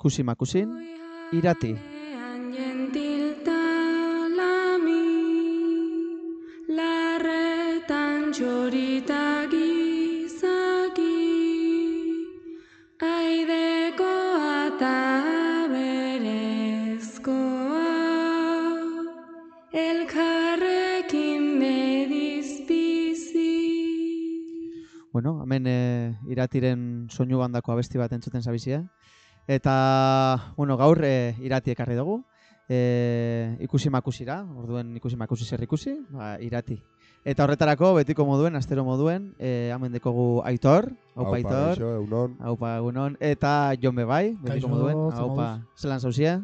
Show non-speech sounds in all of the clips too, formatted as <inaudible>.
ikusi makusin, irati. Larretan txorita gizaki Aidekoa eta berezkoa Elkarrekin mediz bizi Bueno, hemen e, iratiren soinu bandako abesti bat entzuten zabizia. Eta, bueno, gaur e, irati ekarri dugu. E, ikusi makusira, orduen ikusi makusi zer ikusi, ba, irati. Eta horretarako, betiko moduen, astero moduen, e, hemen dekogu Aitor, haupa Aitor, Kaixo, egunon. haupa egunon, eta Jon Bebai, betiko Kaixo, moduen, haupa, zelan zauzia?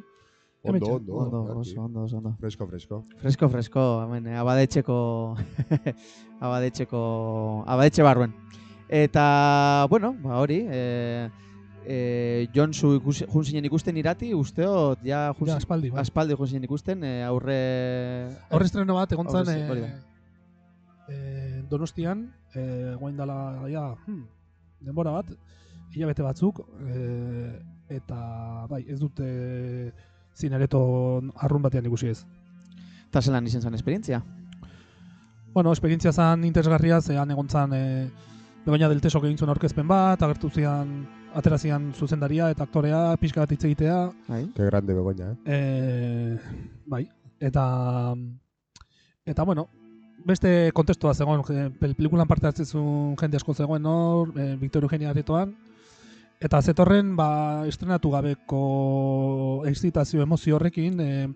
Ondo, ondo. Ondo, oso, ondo, oso, ondo. Fresko, fresko. Fresko, fresko, hemen, eh, abadetxeko, <laughs> abadetxeko, abadetxe barruen. Eta, bueno, ba hori, e, e, Jon zu ikus, jun zinen ikusten irati, usteot, ja, jun, Ja, aspaldi, bai. aspaldi jun zinen ikusten, e, aurre... Aurre estreno bat egon zen Aurre- hori da. eh, eh, Donostian, eh, guain dela, ja, hmm, denbora bat, hilabete batzuk, eh, eta bai, ez dute zinareto arrun batean ikusi ez. Eta zelan izen zen esperientzia. Bueno, esperientzia zan interesgarria, zean egon zan e, Begoña del Tesok egin zuen aurkezpen bat, agertu zian, atera zian zuzendaria eta aktorea, pixka bat hitz egitea, Bai? Que grande begoña, eh? E, bai, eta eta bueno, beste kontestua zegoen, pel- pelikulan parte hartzen jende asko zegoen hor, e, Victor Eugenia aretoan, eta zetorren, ba, estrenatu gabeko excitazio emozio horrekin, e,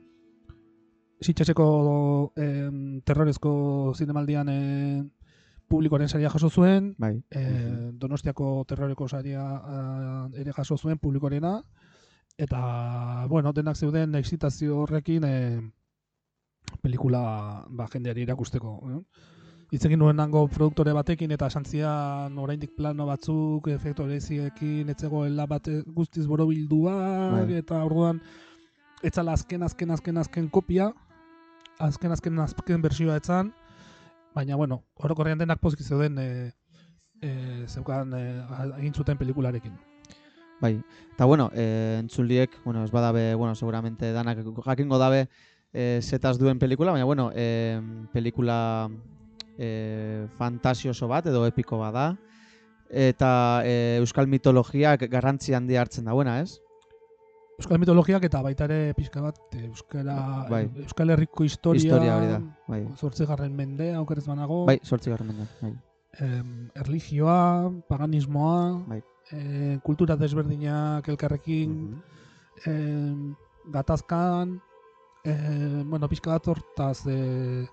sitxaseko em, terrorezko zinemaldian e, publikoaren saria jaso zuen, Bai. e, Donostiako terroreko saria eh, ere jaso zuen publikorena eta bueno, denak zeuden excitazio horrekin e, pelikula ba, jendeari irakusteko. Eh? Hitz egin nuen nango produktore batekin eta esan zian oraindik plano batzuk, efektu bereziekin, etzegoela bat guztiz borobilduak, Bai. eta orduan etzala azken, azken, azken, azken kopia, azken, azken, azken bersioa etzan, baina, bueno, orokorrean denak pozki zeuden e, e, zeukan e, egin zuten pelikularekin. Bai. Eta bueno, eh, entzuliek, bueno, ez badabe, bueno, seguramente danak jakingo dabe eh, zetaz duen pelikula, baina bueno, eh, pelikula eh, fantasioso bat edo epiko bada. Eta eh, euskal mitologiak garrantzi handia hartzen dauena, ez? Euskal mitologiak eta baita ere pixka bat e, euskara, Bai. Euskal Herriko historia, Historia hori da. Bai. zortzigarren mendea, aukerez banago, Bai, sortzi garren mendean, Bai. em, erlijioa, paganismoa, Bai. e, kultura desberdinak elkarrekin, Mhm. em, gatazkan, e, bueno, pixka bat hortaz e,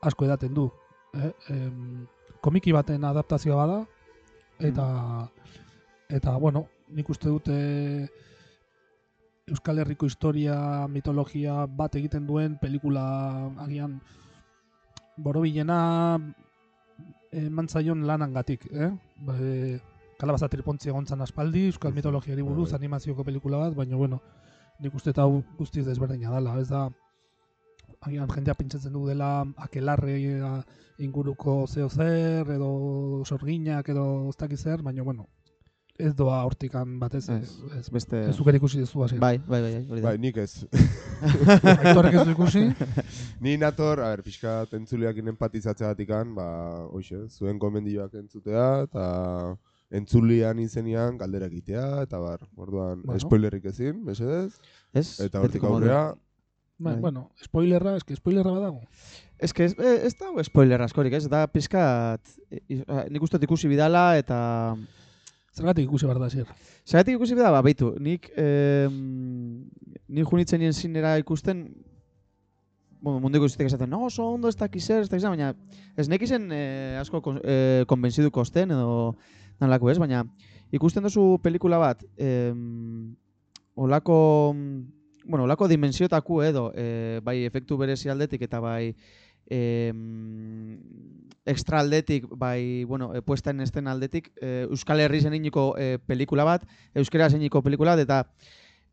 asko edaten du. Eh? Em, komiki baten adaptazioa bada, eta, eta bueno, nik uste dute Euskal Herriko historia, mitologia bat egiten duen pelikula agian borobilena eman zaion lanangatik, eh? Ba, e, kalabaza tripontzi egon zan aspaldi, Euskal mitologiari buruz Bai. animazioko pelikula bat, baina bueno, nik uste eta guztiz desberdina dela, ez da agian jendea pentsatzen du dela akelarre eh, inguruko zeo zer, edo sorginak, edo ez dakiz zer, baina bueno, ez doa hortikan batez, ez, Ez, ez, Beste... ez zuk ere ikusi duzu hasi. Bai, bai, bai, hori da. Bai, nik ez. <laughs> Aitorrek ez ikusi, Ni nator, a ber, pixka entzuleakin empatizatzeatikan, ba, hoxe, zuen gomendioak entzutea, eta entzulian izenean galdera egitea, eta bar, orduan, Bueno. spoilerrik ezin, mesedez, Ez? eta hortik modu. aurrera, Bai, bueno, spoilerra, eske spoilerra badago. Ez que ez, eh, ez da spoiler askorik, ez? Da pizkat... i- i- Nik uste ikusi bidala eta... Zergatik ikusi behar da zier. Zeratik ikusi bidala, ba, baitu, nik... Eh, nik junitzen nien zinera ikusten... Bueno, munduko izutek esaten, no, oso ondo ez dakiz ez dakiz zer", baina ez nek izen eh, asko kon, eh, konbentzidu kosten edo nanlako ez, baina ikusten duzu pelikula bat, eh, olako, bueno, olako dimensiotaku edo, eh, bai efektu berezi aldetik eta bai eh, extra aldetik, bai, bueno, e, puesta en escena aldetik, e, Euskal Herri zeniko e, pelikula bat, euskera zeniko pelikula bat, eta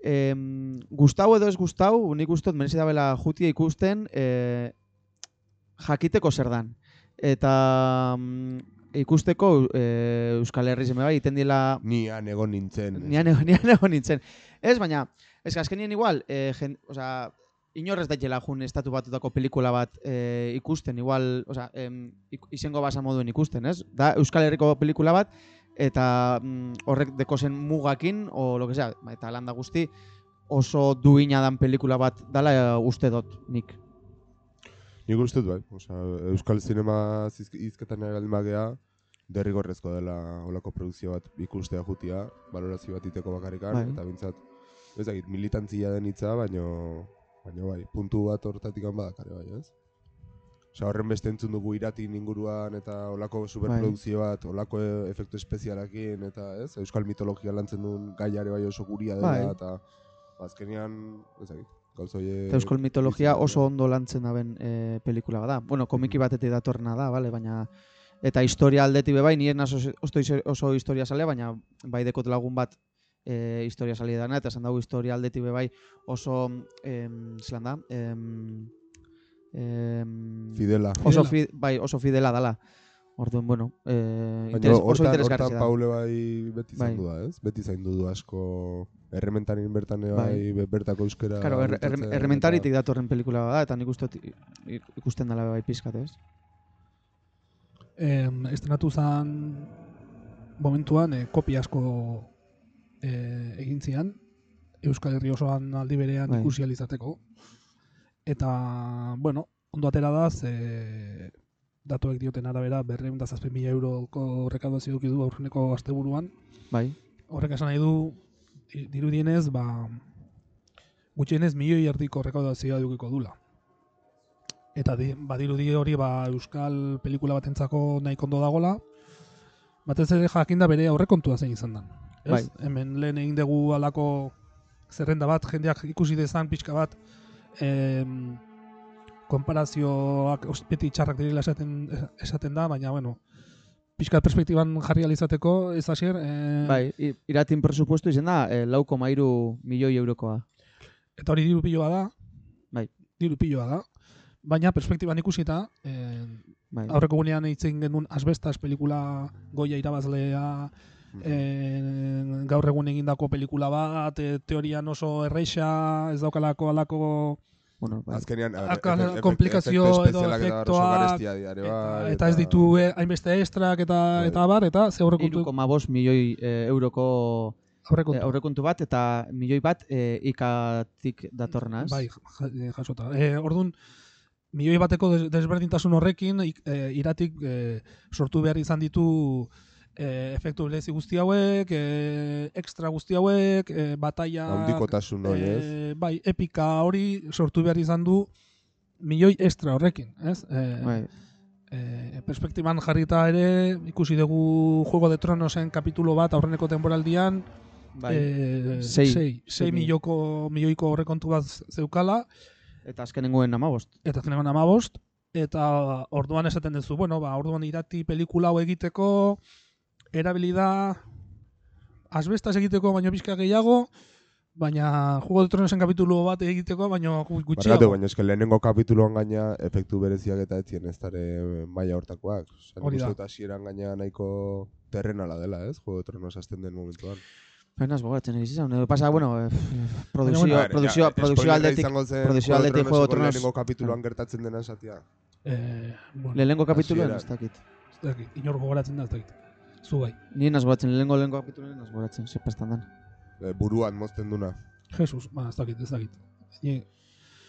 em, gustau edo ez gustau, nik ustot merezi dabela jutia ikusten e, jakiteko zer dan. Eta mm, ikusteko e, Euskal Herri zeme bai, iten dila Nian egon nintzen. Nian egon, <laughs> nian egon nintzen. Ez, baina, ez azkenien igual, e, jen, oza, inorrez daitela jun estatu batutako pelikula bat e, ikusten, igual, oza, em, ik, izango basa moduen ikusten, ez? Da Euskal Herriko pelikula bat, eta mm, horrek deko zen mugakin, o lo que sea, ba, eta landa guzti, oso duina dan pelikula bat dala e, uste dut, nik. Nik uste dut, bai. Osa, Euskal Zinema hizketan baldin bagea, derrigorrezko dela olako produkzio bat ikustea jutia, valorazio bat iteko bakarrikan, Bai. eta bintzat, ez dakit, militantzia den hitza, baino, baino bai, puntu bat hortatik badakare bai, ez? Osa, horren beste entzun dugu iratin inguruan eta olako superprodukzio bat, olako efektu espezialakin eta ez, euskal mitologia lantzen duen gaiare bai oso guria dela Bai. eta azkenean, ez dakit, gauza hoie... Eta Euskal mitologia oso ondo lantzen daben e, pelikula bada. Bueno, komiki batetik datorrena da, vale? baina eta historia aldetik be bai, ni ez naz oso, oso, oso historia sale, baina bai dekot lagun bat e, historia sale dana, eta esan dago historia aldetik be bai oso, em, zelan da, em, em, Fidela. oso, fi, bai, oso fidela dala. Orduan, bueno, eh, interes, oso interesgarri da. Paule bai beti Bai. zaindu da, ez? Beti zaindu du asko errementarin bertan bai, Bai. be- bertako euskera. Claro, er, er, errementaritik datorren pelikula da, eta nik uste ikusten dela bai pizkat, ez? Em, estrenatu zen momentuan e, kopia asko e, egin zian Euskal Herri osoan aldi berean Bai. ikusi ahal izateko. Eta, bueno, ondo atera da, ze datuek dioten arabera, berreun da zazpen mila euroko rekaudazio eduki du aurreneko asteburuan. Bai, Horrek esan nahi du, di- dirudienez, ba, gutxienez milioi erdiko rekaudazioa edukiko dula. Eta di, badirudi hori ba, euskal pelikula batentzako nahi kondo dagola, batez ere jakinda bere aurrekontua zein izan da. Ez? Bai. Hemen lehen egin dugu alako zerrenda bat, jendeak ikusi dezan pixka bat, em, konparazioak os- beti txarrak direla esaten, esaten da, baina bueno, pixka perspektiban jarri ahal izateko, ez hasier, eh, bai, iratin presupuesto izen da, e, lau koma iru milioi eurokoa. Eta hori diru piloa da. Bai. Diru piloa da. Baina perspektiban ikusita, eh, Bai. aurreko gunean eitzen genuen asbestas pelikula goia irabazlea, eh, gaur egun egindako pelikula bat, eh, teorian oso erreixa, ez daukalako alako Bueno, bai. Azkenean, komplikazio edo espezialak eta bai, eta ez ditu eh, hainbeste estrak eta Bai. eta bar, eta ze aurrekontu, 3,5 milioi e, euroko e, aurrekontu. aurrekontu bat eta milioi bat e, ikatik datorrena, ez? Bai, ja- jasota. E, orduan, milioi bateko des- desberdintasun horrekin eh, iratik eh, sortu behar izan ditu eh, efektu berezi guzti hauek, eh, extra guzti hauek, eh, bataia... Handikotasun hori, ez? eh, bai, epika hori sortu behar izan du milioi extra horrekin, ez? Eh, Bai. eh, perspektiban jarrita ere, ikusi dugu Juego de Tronosen kapitulo bat aurreneko temporaldian, Bai. eh, Sei. sei, sei Sei milioko, milioiko horrekontu bat zeukala, Eta azkenengoen amabost. eta azkenean amabost, eta orduan esaten duzu, bueno, ba, orduan irati pelikula hau egiteko, erabili da asbestas egiteko baino pixka gehiago, baina Juego de Tronosen kapitulu bat egiteko baino gu- Barkatu, gutxiago. baina eske lehenengo kapituloan gaina efektu bereziak eta etzien ez dare maila hortakoak. Hori da. hasieran gaina nahiko terrenala dela, ez? Juego de Tronos hasten den momentuan. Penaz gogatzen egiz izan. Eh, Pasa, bueno, eh, produkzio, bueno, A ver, produkzio, ja, produkzio spoilerra aldetik, de aldetik Juego de Tronos- lehenengo kapituloan gertatzen dena esatia. Eh, bueno, lehenengo kapituloen, Hasieran. ez dakit. ez dakit, inor gogoratzen da, ez dakit. Zu bai. Ni naz gogatzen, lehenengo lehenengo kapituloen naz gogatzen, sepastan dan. Eh, buruan mozten duna. Jesus, ba, ez dakit, ez dakit. Ni,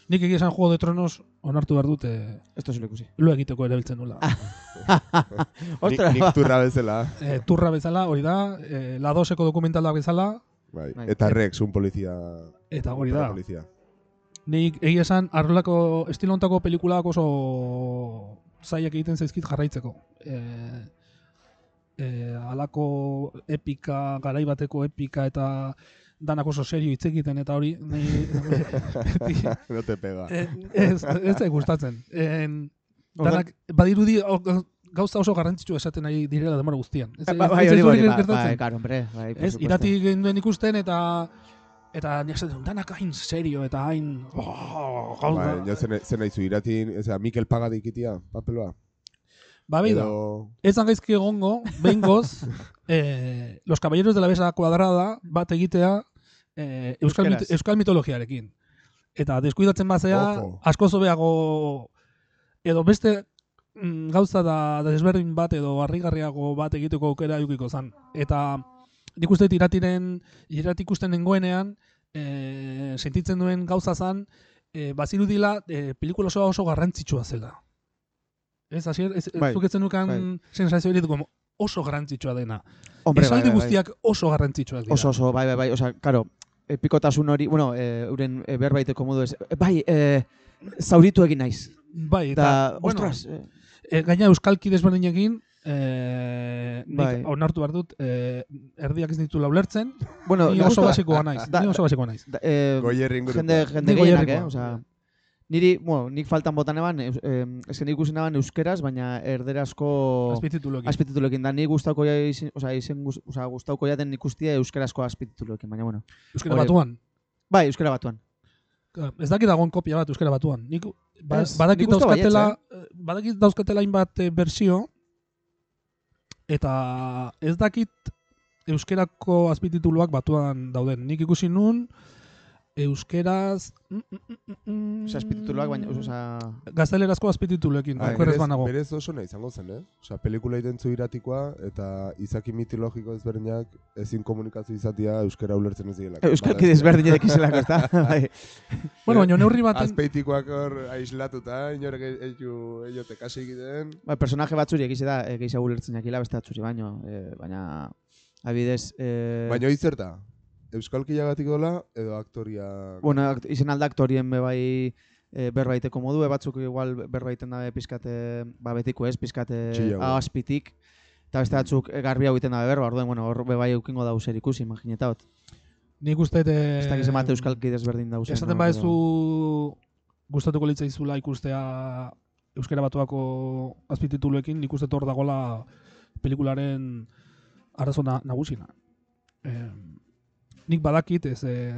nik egia esan Juego de Tronos onartu behar dute Esto zelo ikusi. lo egiteko erabiltzen nula. Ostras, <laughs> nik, nik turra bezala. Eh, turra bezala, hori da, eh, ladoseko dokumentalak bezala, Bai. Bai. Eta Rex, un polizia. eta hori da. Polizia. Nik egia esan, arrolako estilo hontako pelikulak oso zaiak egiten zaizkit jarraitzeko. E, e, alako epika, garai bateko epika eta danak oso serio hitz egiten eta hori ni, beti, <laughs> no te pega. eh, ez, ez gustatzen. En, danak, badirudi o- gauza oso garrantzitsua esaten ari direla demora guztian. Ez, Ba- Bai, hori bai, gertatzen? bai, claro, hombre, bai, Ez, irati genduen ikusten eta eta nik esaten danak hain serio eta hain... Oh, gauza. Ba, ja zen, zen nahizu iratin, ez da, Mikel Pagadik itia, papeloa. Ba, beida, Edo- ez da gaizki egongo, behingoz, <laughs> eh, Los Caballeros de la Besa Cuadrada bat egitea eh, euskal, mit, euskal mitologiarekin. Eta deskuidatzen bazea, Ojo. asko zobeago edo beste mm, gauza da, da desberdin bat edo harrigarriago bat egiteko aukera edukiko zan. Eta nik uste iratiren, irat ikusten nengoenean, e, sentitzen duen gauza zan, e, bazirudila e, pelikula osoa oso garrantzitsua zela. Ez, hasier, ez, Bai, zuk etzen nukan bai. sensazio hori como oso garrantzitsua dena. Hombre, bai, Esaldi bai, bai. guztiak oso garrantzitsuak dira. Oso, oso, bai, bai, bai, osea, karo, epikotasun hori, bueno, e, euren e, berbaiteko modu ez, e, bai, e, zauritu egin naiz. Bai, eta, Da, bueno, ostras, e, E, gaina euskalki desberdinekin, e, nik Bai. onartu behar dut, e, erdiak ez ditula ulertzen, bueno, ni oso basikoa naiz, da- ni oso basikoa naiz. da, e, Goierri inguruko. jende, jende gehienak, eh? goierrikoa. Niri, bueno, nik faltan botan eban, eus, eh, eske nik ikusi naban euskeraz, baina erderazko Azpitituloekin. azpitituloekin. Da, ni gustauko ja izen, osea, izen, guz- osea, gustauko jaten ikustia euskerazko azpitituloekin, baina bueno. Euskara hori- batuan. Bai, euskera batuan. Ez dakit dagoen kopia bat euskara batuan. Nik ba, Ez, badakit dauzkatela, eh, badakit dauzkatela hainbat eh, bersio eta ez dakit euskerako azpitituluak batuan dauden. Nik ikusi nun euskeraz mm, mm, mm, mm, Osea, azpitituloak, baina, osea, gaztelerazko azpitituloekin, Bai, okerrez berez, banago. berez oso nahi izango zen, eh? Osea, pelikula irentzu iratikoa eta izaki mitologiko ezberdinak ezin komunikazio izatea euskara ulertzen ez dielako. euskalki desberdinek izelako, ez da? <laughs> Bai. Bueno, baina neurri baten Azpeitikoak hor aislatuta, inorek eiote kasi egiten. Ba, personaje batzuri egize da, e, gehiago ulertzen jakila beste batzuri baino, e, baina, abidez, e, Baina hori zer da? Euskalki jagatik dola edo aktoria... bueno, akt- izen alda aktorien be bai e, berbaiteko modu, e, batzuk igual berbaiten dabe pizkate, ba betiko ez, pizkate ahazpitik, eta beste batzuk e, garbi hau egiten dabe berba, orduen, bueno, hor be bai eukingo da zer ikusi, imaginetaot. nik uste eh, Ez dakiz emate euskalki desberdin dauzen. Esaten badezu gustatuko litzaizula ikustea euskara batuako azpitituluekin, nik uste hor dagola pelikularen arazo na, nagusina. Eh, nik badakit ez eh,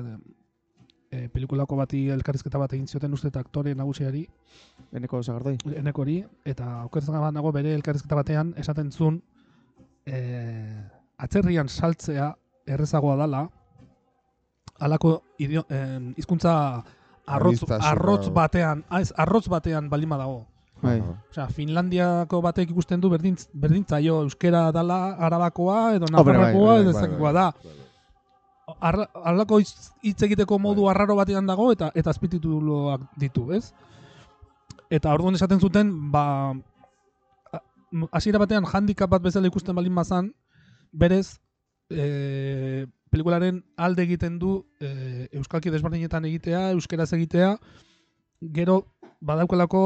eh, pelikulako bati elkarrizketa bat egin zioten uste eta aktore nagusiari, Eneko zagardoi. enekori, eta okertzen bat nago bere elkarrizketa batean esaten zuen eh, atzerrian saltzea errezagoa dala, halako idio, hizkuntza arrotz, Aniztasuna. arrotz batean, ah, ez, arrotz batean baldin badago. Bai. Osea, Finlandiako batek ikusten du berdin, berdintzaio euskera dala arabakoa edo bai, nafarrakoa bai, edo Bai, bai, da. Halako hitz egiteko modu Bai. arraro batean dago eta eta azpitituluak ditu, ez? Eta orduan esaten zuten, ba hasiera batean handicap bat bezala ikusten balin bazan, berez e, pelikularen alde egiten du e, euskalki desberdinetan egitea, euskeraz egitea, gero badaukalako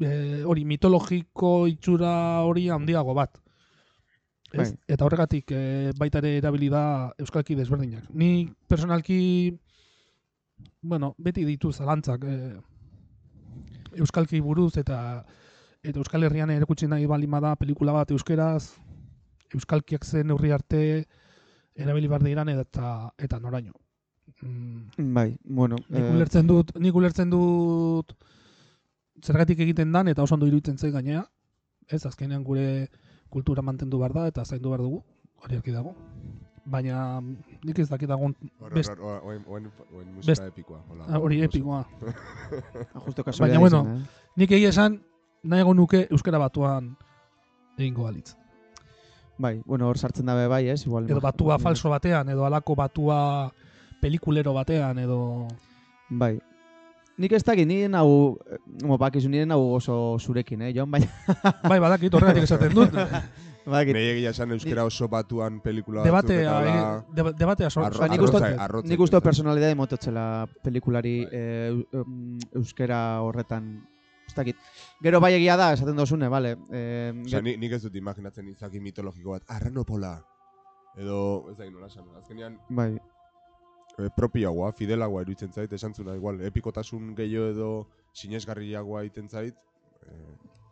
e, hori mitologiko itxura hori handiago bat. Bai. Eta horregatik e, baita ere erabili da euskalki desberdinak. Ni personalki bueno, beti ditu zalantzak e, euskalki buruz eta eta Euskal Herrian erakutsi nahi baldin bada pelikula bat euskeraz, euskalkiak zen neurri arte erabili behar diran eta eta noraino. Mm, Bai, bueno. nik eh, ulertzen dut, nik ulertzen dut zergatik egiten dan eta oso ondo iruditzen zait gainea. Ez, azkenean gure kultura mantendu behar da eta zaindu behar dugu, hori argi dago. Baina nik ez dakit dagoen Hor, best- hor, oen- oen- oen musika best- epikoa. hola. ah, hori epikoa. justo kasualidad Baina, bueno, eh? Nik egia esan nahiago nuke euskara batuan egingo balitz. Bai, bueno, hor sartzen dabe bai, ez? Igual, Edo batua falso batean, edo alako batua pelikulero batean, edo... Bai. Nik ez dakit, nire hau, mo, bakizu nire hau oso zurekin, eh, Jon, baina, Bai, badakit, horregatik esaten dut. <laughs> bakit. Nei egia esan euskera oso batuan pelikula debatea, batzuk eta eh, hola, deba- debatea sor, arro- Ba, nik uste- Nik uste personalidade mototzela pelikulari Bai. eh, em, euskera horretan, ez dakit. Gero bai egia da, esaten dozune, bale. Eh, ni, nik ez dut imaginatzen izaki mitologiko bat, arranopola. Edo, ez da nola esan, azkenean bai, e, propioagoa, fidelagoa iruditzen zait, esan zuna, igual, epikotasun gehiago edo sinesgarriagoa egiten zait, e,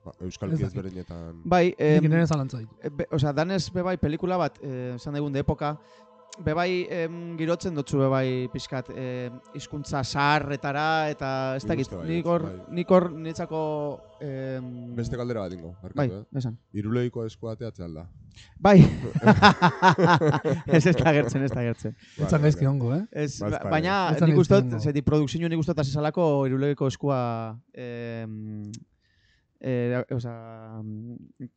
ba, Ez euskalki dakit. ezberdinetan. bai, em, nik nire zalantzait. e, be, osea, danez be bai pelikula bat, eh, esan daigun de epoka, bebai em, girotzen dutzu bebai pixkat hizkuntza zaharretara eta ez dakit, uste bai, nik hor, bai. nik hor niretzako... em, Beste galdera bat ingo, Bai, barkatu, eh? esan. Iruleiko esku ateatzea alda. Bai. <laughs> ez ez da gertzen, ez da gertzen. Etzan gaizki ongo, eh? Ez, ba- bai. baina da nik ongo. zeti produkzio nik uste dut azizalako irulegeko eskua em, eh, oza,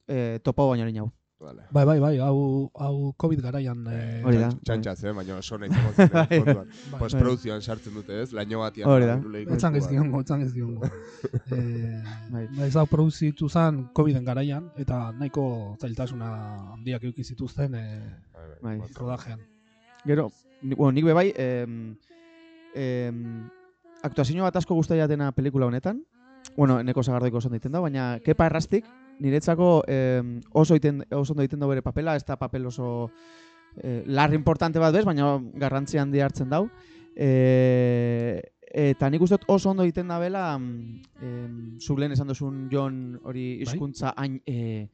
eh, topo baino hau. Vale. Bai, bai, bai, hau, hau COVID garaian. Eh, Hori da. Txantxaz, eh? Baina oso nahi zango <laughs> zen Bai. kontuan. bai. Postproduzioan sartzen dute ez, laino batian. Hori da. iruleiko Etzan eskua. gaizki ongo, etzan gaizki ongo. <laughs> eh, Bai. bai, ez hau produzitu zen COVID-en garaian, eta nahiko zailtasuna handiak eduki zituzten eh, Bai, bai, Bai. bai. rodajean. Gero, ni, bueno, nik be bai, em, em, aktuazio bat asko guztia jatena pelikula honetan, bueno, neko zagardoiko oso ondo egiten da, baina Kepa Errastik, niretzako em, oso, iten, oso ondo egiten da bere papela, ez da papel oso eh, larri importante bat bez, baina garrantzi handi hartzen dau. E, eta nik uste oso ondo egiten da bela, em, zuk lehen esan duzun Jon hori hizkuntza hain e,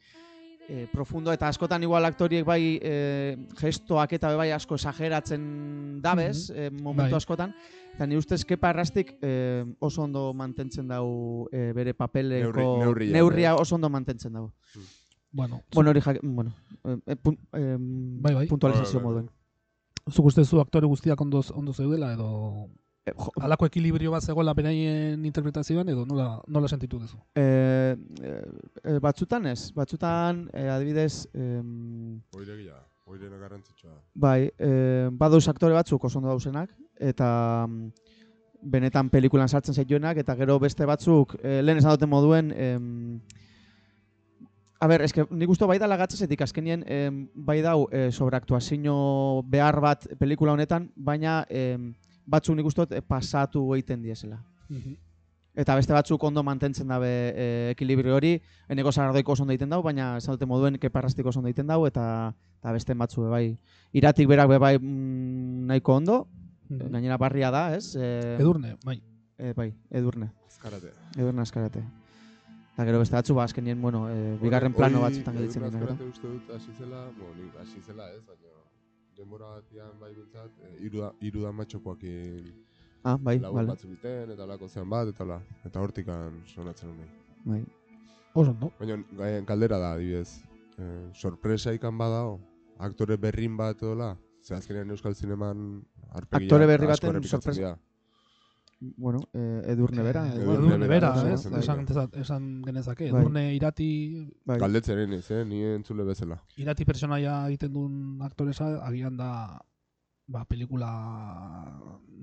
e, profundo eta askotan igual aktoriek bai e, gestoak eta bai asko esageratzen dabez e, momentu Bai. askotan eta ni ustez Kepa Errastik e, oso ondo mantentzen dau e, bere papeleko Neurri- neurria, neurria oso ondo mantentzen dau. Bueno, Bueno, hori jak, bueno, e, e, pun, e, Bai, bai. puntualizazio Bai, bai, bai. moduen. zuk uste zu aktore guztiak ondo, ondo zeudela, edo jo, alako ekilibrio bat zegoela beraien interpretazioan, edo nola, nola sentitu duzu? e, e, batzutan ez, batzutan e, adibidez em, Oire gila, oire garrantzitsua. Bai, e, badauz aktore batzuk oso ondo dauzenak, eta mm, benetan pelikulan sartzen zaituenak, eta gero beste batzuk, e, lehen esan duten moduen, em, a ber, eske, nik uste bai dala gatzezetik, azkenien em, bai dau e, sobreaktuazio behar bat pelikula honetan, baina em, batzuk nik uste dut e, pasatu egiten diesela. Eta beste batzuk ondo mantentzen dabe e, ekilibrio hori, eneko zagardoiko oso ondo egiten dau, baina esan dute moduen keparrastik oso ondo egiten dau, eta, eta beste batzu bai. Iratik berak be bai mm, nahiko ondo, gainera barria da, ez? E, Edurne, bai. E, bai, edurne, Azkarate. edurne askarate. Eta gero beste batzu, ba, azkenien, bueno, e, bigarren plano batzutan gelditzen dira. Azkarate uste dut hasi zela, bueno, hasi zela ez, baina denbora batian bai bintzat, e, iruda, iruda matxokoakin Ah, bai, lagun vale. batzuk biten, eta lako zean bat, eta la, eta hortikan sonatzen nahi. Bai. Oso ondo. Baina galdera da, adibidez, e, sorpresa ikan badao, aktore berrin bat edola, ze azkenean Euskal Zineman arpegia Aktore berri baten sorpresa- dira. Bueno, e, edurne bera. Eh, igual. Edurne Edurne bera, bera, ez? ondo. Esan, esan, esan genezake. Bai. Edurne irati, Bai. Galdetzen ez, eh? ni entzule bezala. irati personaia egiten duen aktoresa, agian da ba, pelikula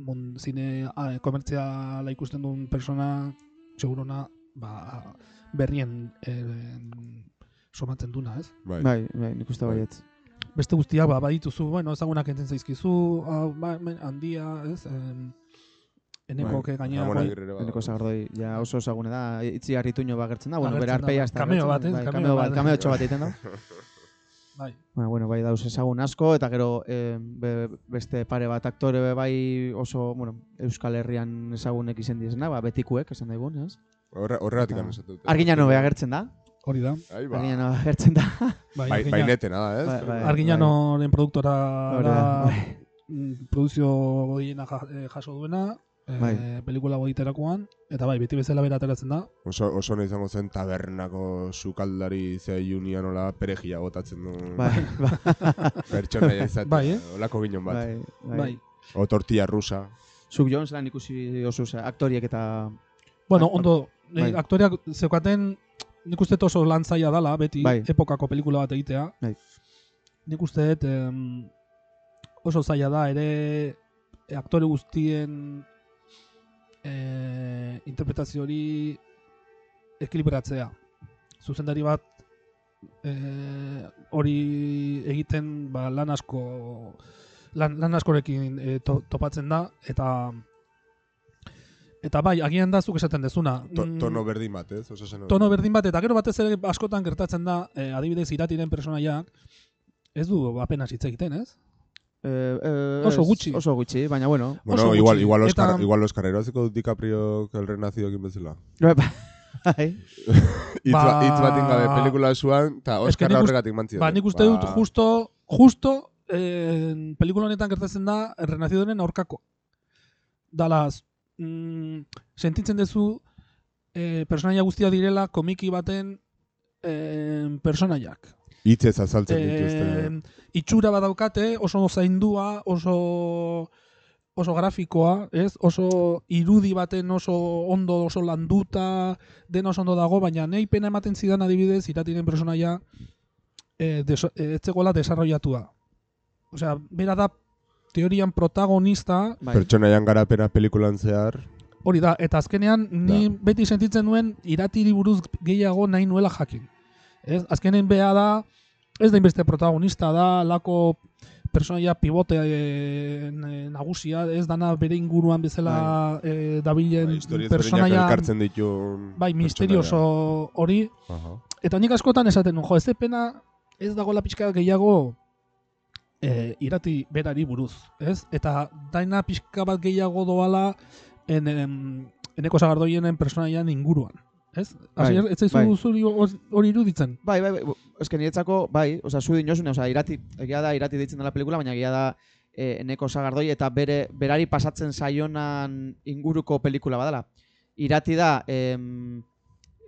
mun, zine a, komertziala ikusten duen persona segurona ba, berrien eh, somatzen duna, ez? Bai. Bai, bai, nik uste Bai. baiet. Beste guztiak ba, badituzu, bueno, ezagunak enten zaizkizu, ah, ba, handia, ez? Em, eneko Bai. ke gainera badago. Eneko zagardoi, ja oso ezagune da, itzi harrituño bagertzen da, bueno, bere arpeia bai. ez da. Agertzen, bat, ez? Bai, cameo bat, cameo txo bat egiten da. <laughs> bai. Ba, bueno, bai dauz ezagun asko, eta gero eh, be, beste pare bat aktore be bai oso, bueno, Euskal Herrian ezagunek izen dizena, ba, betikuek, esan daigun, ez? Horre, horregatik esate dute. Arginano be agertzen da, Hori da. Ba. Arginano agertzen da. <laughs> Bai, Bai, Argina- bainetena da, ez? Bai, bai. Arginanoren produktora Hori da, bai. mm, produzio goiena eh, jaso duena, eh, Bai. pelikula goiterakoan, eta bai, beti bezala bera ateratzen da. Oso, oso nahi izango zen tabernako sukaldari ze junia nola perejia botatzen du Bai, <laughs> bai, pertsonaia izatea. Bai, eh? Olako ginen bat. bai, bai. Bai. O tortilla rusa. Zuk Jones lan ikusi oso ze, aktoriek eta... Bueno, ondo, bai. eh, aktoreak zeukaten, nik uste oso lantzaia dala, beti Bai. epokako pelikula bat egitea. Bai. Nik uste dut em, oso zaila da, ere eh, aktore guztien eh, interpretazio hori ekilibratzea. Zuzendari bat eh, hori egiten ba, lan asko lan, lan askorekin eh, to, topatzen da eta eta bai, agian da zuk esaten dezuna. To, Mm, tono berdin bat, ez? Oso tono berdin bat eta gero batez ere askotan gertatzen da, eh, adibidez iratiren personaiak ez du apenas hitz egiten, ez? Eh, eh, Oso gutxi. Oso gutxi, baina bueno. Bueno, oso igual, igual Oscar, Eta- igual Oscar eroziko DiCaprio el renacido egin bezala. Bai, <laughs> Hitz Ba- ba... hitz batin gabe pelikula zuan, eta que Oscar ust- horregatik mantzio. Ba, nik uste dut justo, justo eh, pelikula honetan gertatzen da Renacidoren aurkako. Dalaz, mm, sentitzen duzu eh, personaia guztia direla komiki baten eh, personaiak. Hitzez azaltzen dituzte. Eh, itxura badaukate, oso zaindua, oso oso grafikoa, ez? Oso irudi baten oso ondo, oso landuta, den oso ondo dago, baina nahi pena ematen zidan adibidez, iratiren personaia eh, deso, eh, etzegoela desarrollatua. Osea, bera da teorian protagonista, Bai. Pertsonaian garapena pelikulan zehar. hori da, eta azkenean ni beti sentitzen nuen iratiri buruz gehiago nahi nuela jakin. Ez? Azkenen beha da, ez da inbeste protagonista da, lako personaia pivote e, nagusia, ez dana bere inguruan bezala e, dabilen ezberdinak personaia, ditu. bai, misterioso hori, Aha. Eta nik askotan esaten nuen, jo, ez pena ez dagoela pixka gehiago e, irati berari buruz, ez? Eta daina pixka bat gehiago doala en, en, eneko zagardoienen personaian inguruan, ez? Bai, Asier, ez zaizu bai. zuri hor- hori iruditzen? Bai, bai, bai, eske niretzako, bai, osea, zu dinosune, osea, irati, egia da, irati deitzen dela pelikula, baina egia da, e, eneko sagardoi eta bere, berari pasatzen saionan inguruko pelikula badala. Irati da, em,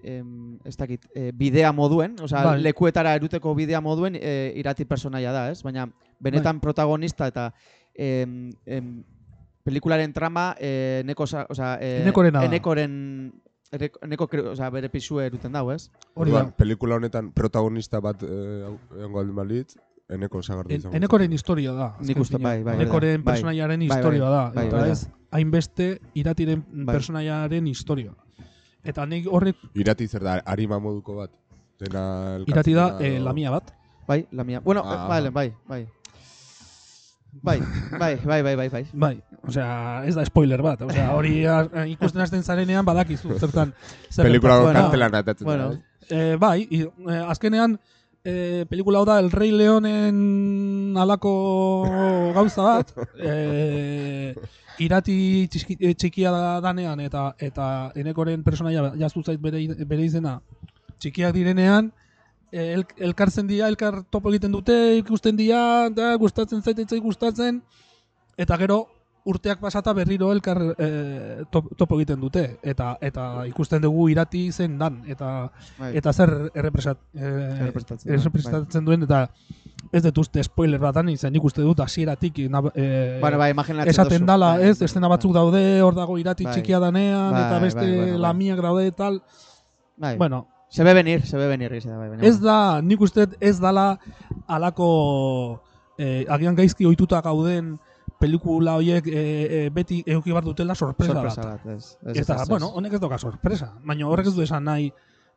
em, ez dakit, e, bidea moduen, osea, Bai. lekuetara eruteko bidea moduen e, irati personaia da, ez? Baina, benetan protagonista eta em, em, pelikularen trama e, neko, osea, e, da. enekoren, eneko, eneko, osea, bere pisue eruten dau, ez? Hori da. Orduan, pelikula honetan protagonista bat eh, egongo aldin balitz, eneko zagardu En, izango. enekoren historia da. Nik uste, bai, bai, da. Enekoren Bai. personaiaren Bai, bai, historia da. bai, eta da. ez hainbeste iratiren Bai. personaiaren historia. Eta nik horrek Irati zer da, harima moduko bat. Dena irati da eh, lamia bat. Bai, la mía. Bueno, Ah. eh, vale, bai, bai. Bai, bai, bai, bai, bai, bai. Bai, osea, ez da spoiler bat. Osea, hori ikusten hasten zarenean badakizu zertan zer Pelikula Bueno, da. kartelan atatzen bueno. Eh, bai, i, eh, azkenean eh, pelikula hau da El Rey Leonen alako gauza bat. Eh, irati eh, txikia da danean eta eta enekoren personaia jaztu zait bere, bere izena txikiak direnean el, elkartzen dira, elkar topo egiten dute, ikusten dira, da, gustatzen zait, ez zait gustatzen, eta gero urteak pasata berriro elkar eh, top, topo egiten dute, eta eta ikusten dugu irati zen dan, eta bai. eta zer errepresat, eh, Errepresentatzen errepresentatzen duen, eta ez dut uste spoiler bat dan, izan ikuste dut hasieratik eh, Bueno, bai, esaten dala, Bai, ez, bai, estena bai. batzuk daude, hor dago irati Bai. txikia danean, Bai, eta beste bai, bai. lamiak daude, tal. Bai. Bueno, Se ve venir, se ve venir, gizia, bai, baina. ez da, nik uste ez dala alako eh, agian gaizki ohituta gauden pelikula horiek eh, eh, beti eduki bar dutela sorpresa, sorpresa bat. bat, ez. ez, ez, bueno, honek ez doka sorpresa, baina horrek ez du esan nahi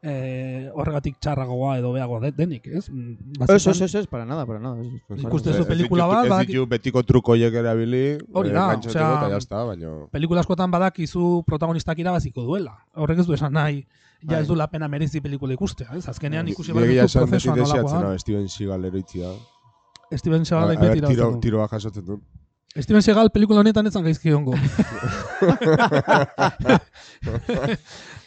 eh, horregatik txarragoa edo beagoa de- denik, ez? Ez, ez, ez, ez, para nada, para nada. ez, ez. Ikusten Ez- zu ez pelikula bat, Ez ditu betiko truko horiek erabili, Hori eh, da, osea, pelikula askotan badakizu protagonistak irabaziko duela. Horrek ez du esan nahi, ja Bai. ez du la pena merezi pelikula ikustea, ez? Azkenean ikusi behar Egia duzu esan beti prozesua desiatzen, nolakoa. no, Steven Seagal eroitzia. Steven A, Seagalek a beti tiro, du. tiroa jasotzen du. Steven Seagal pelikula honetan ez zan gaizki ongo. <laughs>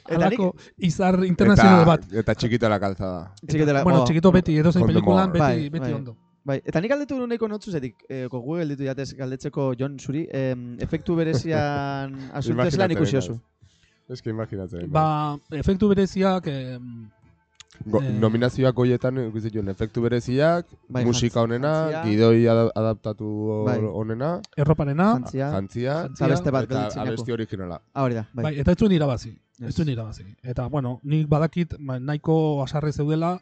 Eta nik, Halako izar internazional bat. eta txikita la calzada. txikitela, bueno, txikito beti, edo zein pelikulan beti, Bai, beti bai. ondo. Bai, eta nik aldetu nahiko notzu zetik, eh, gogu gelditu jatez galdetzeko Jon Zuri, em, efektu berezian <laughs> asuntu ez lan Imaginatzen. Ez. Ba, efektu bereziak, eh, Go, eh, nominazioak hoietan ikusi zituen efektu bereziak, Bai, musika jantz- onena, jantzia. gidoi ada- adaptatu Bai. onena, erroparena, Jantzia, jantzia, eta beste bat eta abesti originala. Ah, hori da, bai. bai, eta ez zuen irabazi. Ez Yes. zuen irabazi. Eta, bueno, nik badakit ba, nahiko asarre zeudela,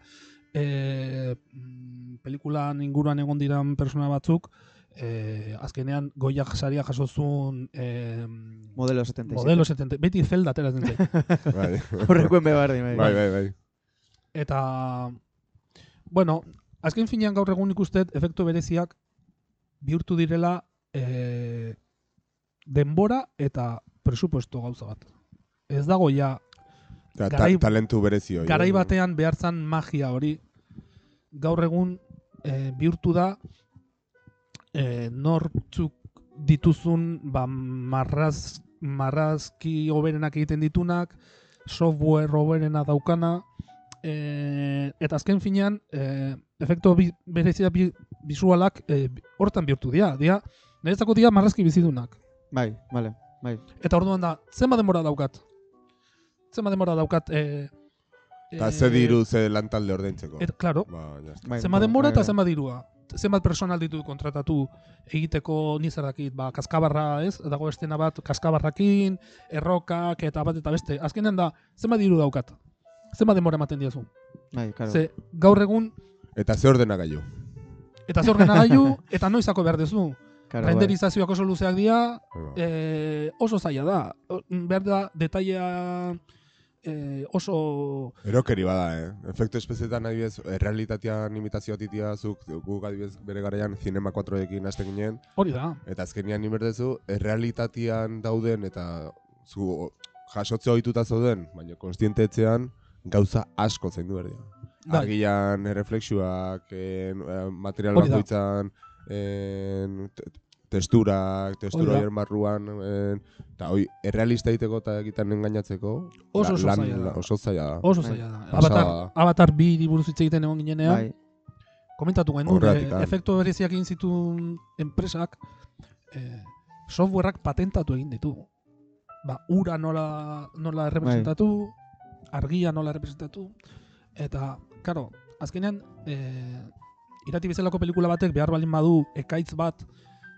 eh, mm, pelikulan inguruan egon diran persona batzuk, eh, azkenean goiak saria jasozun eh, Modelo 77. modelo 70, beti zelda ateratzen zait. <laughs> bai. Horrekuen bebardi, bai. bai, bai, bai. Eta, bueno, azken finean gaur egun ikustet efektu bereziak bihurtu direla eh, denbora eta presupuesto gauza bat. Ez dago ja Ta, ta, Garai- talentu berezi hori. garai batean behartzan magia hori gaur egun eh, bihurtu da eh, nortzuk dituzun ba, marraz, marrazki hoberenak egiten ditunak, software hoberena daukana, eh, eta azken finean, eh, efektu bi, berezia bi, bisualak e, hortan bihurtu dira. Dira, niretzako dira marrazki bizidunak. Bai, vale, bai. Eta orduan da, zenba denbora daukat? Zenba denbora daukat? E, Eta ze diru ze lantalde ordaintzeko. Et, claro, Ba, bai zenbat bai, denbora eta bai. zenbat dirua. Zenbat personal ditu kontratatu egiteko ni zer dakit, ba, kaskabarra, ez? Dago estena bat kaskabarrakin, errokak eta bat eta beste. Azkenean da, zenbat diru daukat? Zenbat denbora ematen diazu? Bai, claro. Ze gaur egun Eta ze ordenagailu. eta zer ordenagailu <laughs> eta noizako behar duzu. Claro, bai. Renderizazioak oso luzeak dira, ba. e, oso zaila da. O- Behar da, detailea e, oso... Erokeri bada, eh? Efektu espezietan adibidez, errealitatean imitazioa titia zuk, guk adibidez bere garaian Cinema 4ekin hasten ginen, Hori da. eta azkenian nimerdezu, errealitatean dauden eta zu jasotze ohituta zauden, baina konstiente etzean gauza asko zaindu behar dira. Bai. Argian, erreflexuak, en, eh, material bakoitzan, en, testurak, testura Hori barruan, en, eta hoi, errealista egiteko eta egiten engainatzeko, Oso, oso zaila da. oso zaila da. Oso Bai. zaila da. Pasada Avatar. Avatar bi buruz hitz egiten egon ginenean, Bai, komentatu genuen, e, efektu bereziak egin zituen enpresak, e, softwareak patentatu egin ditu. Ba, ura nola, nola representatu, argia nola representatu, eta, karo, azkenean, e, irati bezalako pelikula batek behar balin badu ekaitz bat,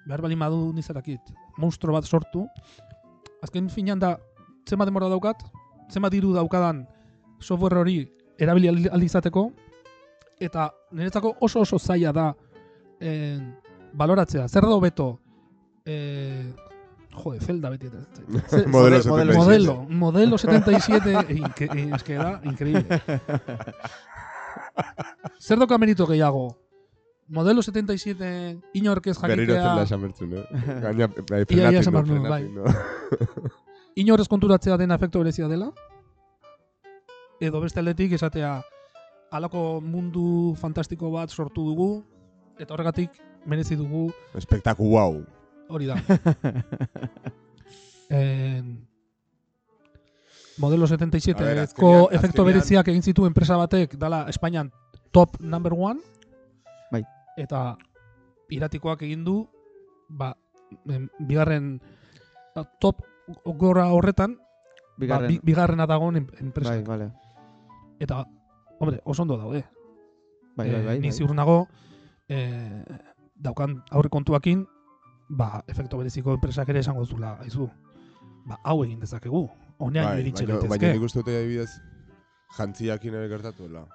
behar balin badu nizerakit, monstro bat sortu, azken finean da, zenbat denbora daukat, zenbat diru daukadan software hori erabili al- ahal izateko, eta niretzako oso oso zaila da eh, baloratzea. Zer da hobeto? Eh, jode, zelda beti eta. <laughs> Modelo modelo- 77. Modelo, modelo 77, inke, es que da increíble. <laughs> Zer doka merito gehiago? Modelo 77 inork ez Berriro jakitea, zela esan bertzun, <laughs> eh? Gaina, bai, behar nuen, frenatu <laughs> du. inor ez konturatzea den efektu berezia dela? Edo beste aldetik esatea halako mundu fantastiko bat sortu dugu, eta horregatik merezi dugu Espektaku wow. hori da. <laughs> en, modelo 77 A ver, ko azkenean- bereziak egin zitu enpresa batek dala Espainian top number one Bai. Eta iratikoak egin du ba, em, bigarren top gora horretan ba, bigarren. bi, bigarrena dagoen en- enpresa bai, vale. eta hombre oso ondo daude Bai, bai, Eh, bai. ni bai. ziur nago eh, daukan aurre kontuakin ba, efekto bereziko enpresak ere esango zula, aizu. Ba, hau egin dezakegu. Honean Bai, iritsi baina, baina nik uste dute adibidez jantziakin ere gertatuela.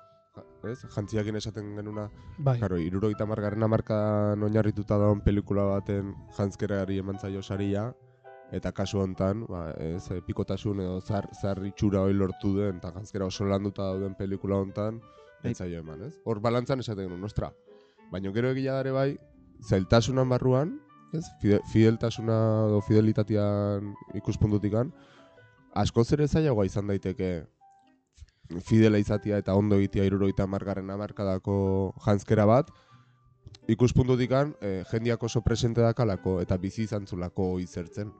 Ez? Jantziakin esaten genuna, Bai, Claro, irurogeita margarren amarkadan oinarrituta daun pelikula baten jantzkerari eman zaio saria, eta kasu hontan, ba, ez, pikotasun edo zar, zar itxura hori lortu den, eta jantzkera oso landuta dauden pelikula hontan, Bai. ez zaio eman, ez? Hor balantzan esaten genuen, ostra. Baina gero egia dare bai, zailtasunan barruan, ez? Fide, fideltasuna edo fidelitatean ikuspuntutikan, askoz ere zailagoa izan daiteke fidela izatea eta ondo egitea irurogeita margarren amarkadako jantzkera bat, ikuspuntutikan eh, jendiak oso presente dakalako eta bizi izan zulako izertzen.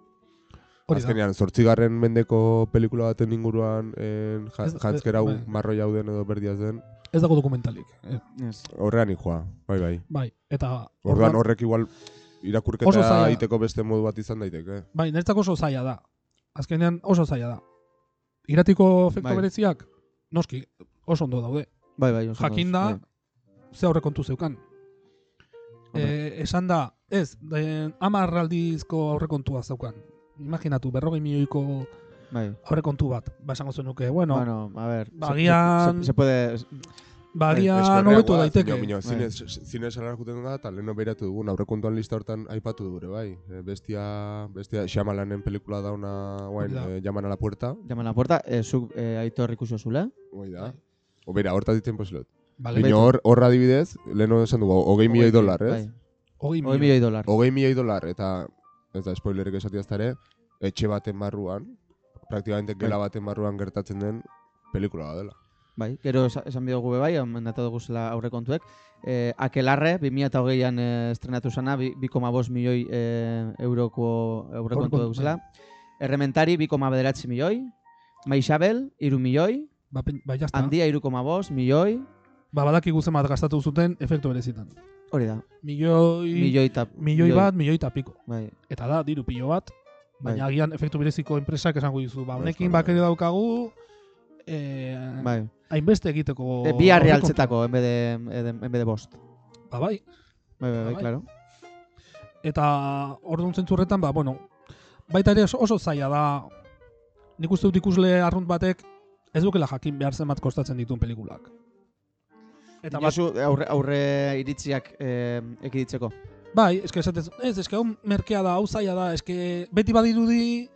Azkenean, zortzigarren mendeko pelikula baten inguruan en, ja, Ez- jantzkera hau bai. marroi hau den edo berdiaz den, Ez dago dokumentalik. Eh, Ez. horrean joa, bai bai. bai, eta Orduan horrek igual irakurketa egiteko beste modu bat izan daiteke. bai, niretzako oso zaila da. Azkenean oso zaila da. Iratiko efektu Bai. bereziak, noski, oso ondo daude. Bai, bai, oso Jakinda, ondo, ze aurre kontu zeukan. E, esan da, ez, de, amar aldizko aurrekontua zeukan. Imaginatu, berrogei milioiko Bai. aurrekontu bat. Ba, esango zenuke, bueno, Bueno, a ver. Ba, se- Se, se puede... ba, Bai, hobetu da, daiteke. Zine, Bai. zine, juten da, eta leheno behiratu dugun, aurrekontuan lista hortan aipatu dure, bai. E, bestia, bestia, Shyamalanen pelikula dauna, guain, Hori da. e, llaman a la puerta, Llaman a la puerta, eh, zuk eh, aitor ikusi zula. hoi da. Bai. O bera, horta ditzen posiblot. Vale, Baina hor, horra adibidez, leheno esan dugu, hogei milioi dolar, ez? Bai. hogei milioi. dolar. Hogei milioi dolar, eta, ez da, spoilerik esatia ere, etxe baten barruan, praktikamente gela baten barruan gertatzen den pelikula bat dela. Bai, gero esa- esan biogu bai, mandatu dugu zela aurrekontuek. Eh, Akelarre, 2008an eh, estrenatu zana, bi- 2,5 milioi eh, euroko aurrekontu dugu zela. Errementari, 2,9 milioi. Maixabel, 3 milioi. Ba, ba, jazta. Handia, 3,5 milioi. Ba, badakigu zenbat gastatu zuten efektu berezitan. Hori da. Milioi, Milioi eta... milioi bat, milioi eta piko. Bai. Eta da, diru pilo bat, baina Bai. agian efektu bereziko enpresak esango dizu, ba, Bai, honekin bai. bakere daukagu, eh, Bai. hainbeste egiteko... E, bi harri altzetako, en bede, en bede bost. Ba, bai. Bai, bai, bai, Bai. claro. Eta orduan zentzu horretan, ba, bueno, baita ere oso, zaila da, nik uste dut ikusle arrunt batek ez dukela jakin behar zenbat kostatzen dituen pelikulak. Eta bat, Josu, aurre, aurre iritziak eh, ekiditzeko. bai, eske esatez, ez, eske hau merkea da, hau zaila da, eske beti badirudi...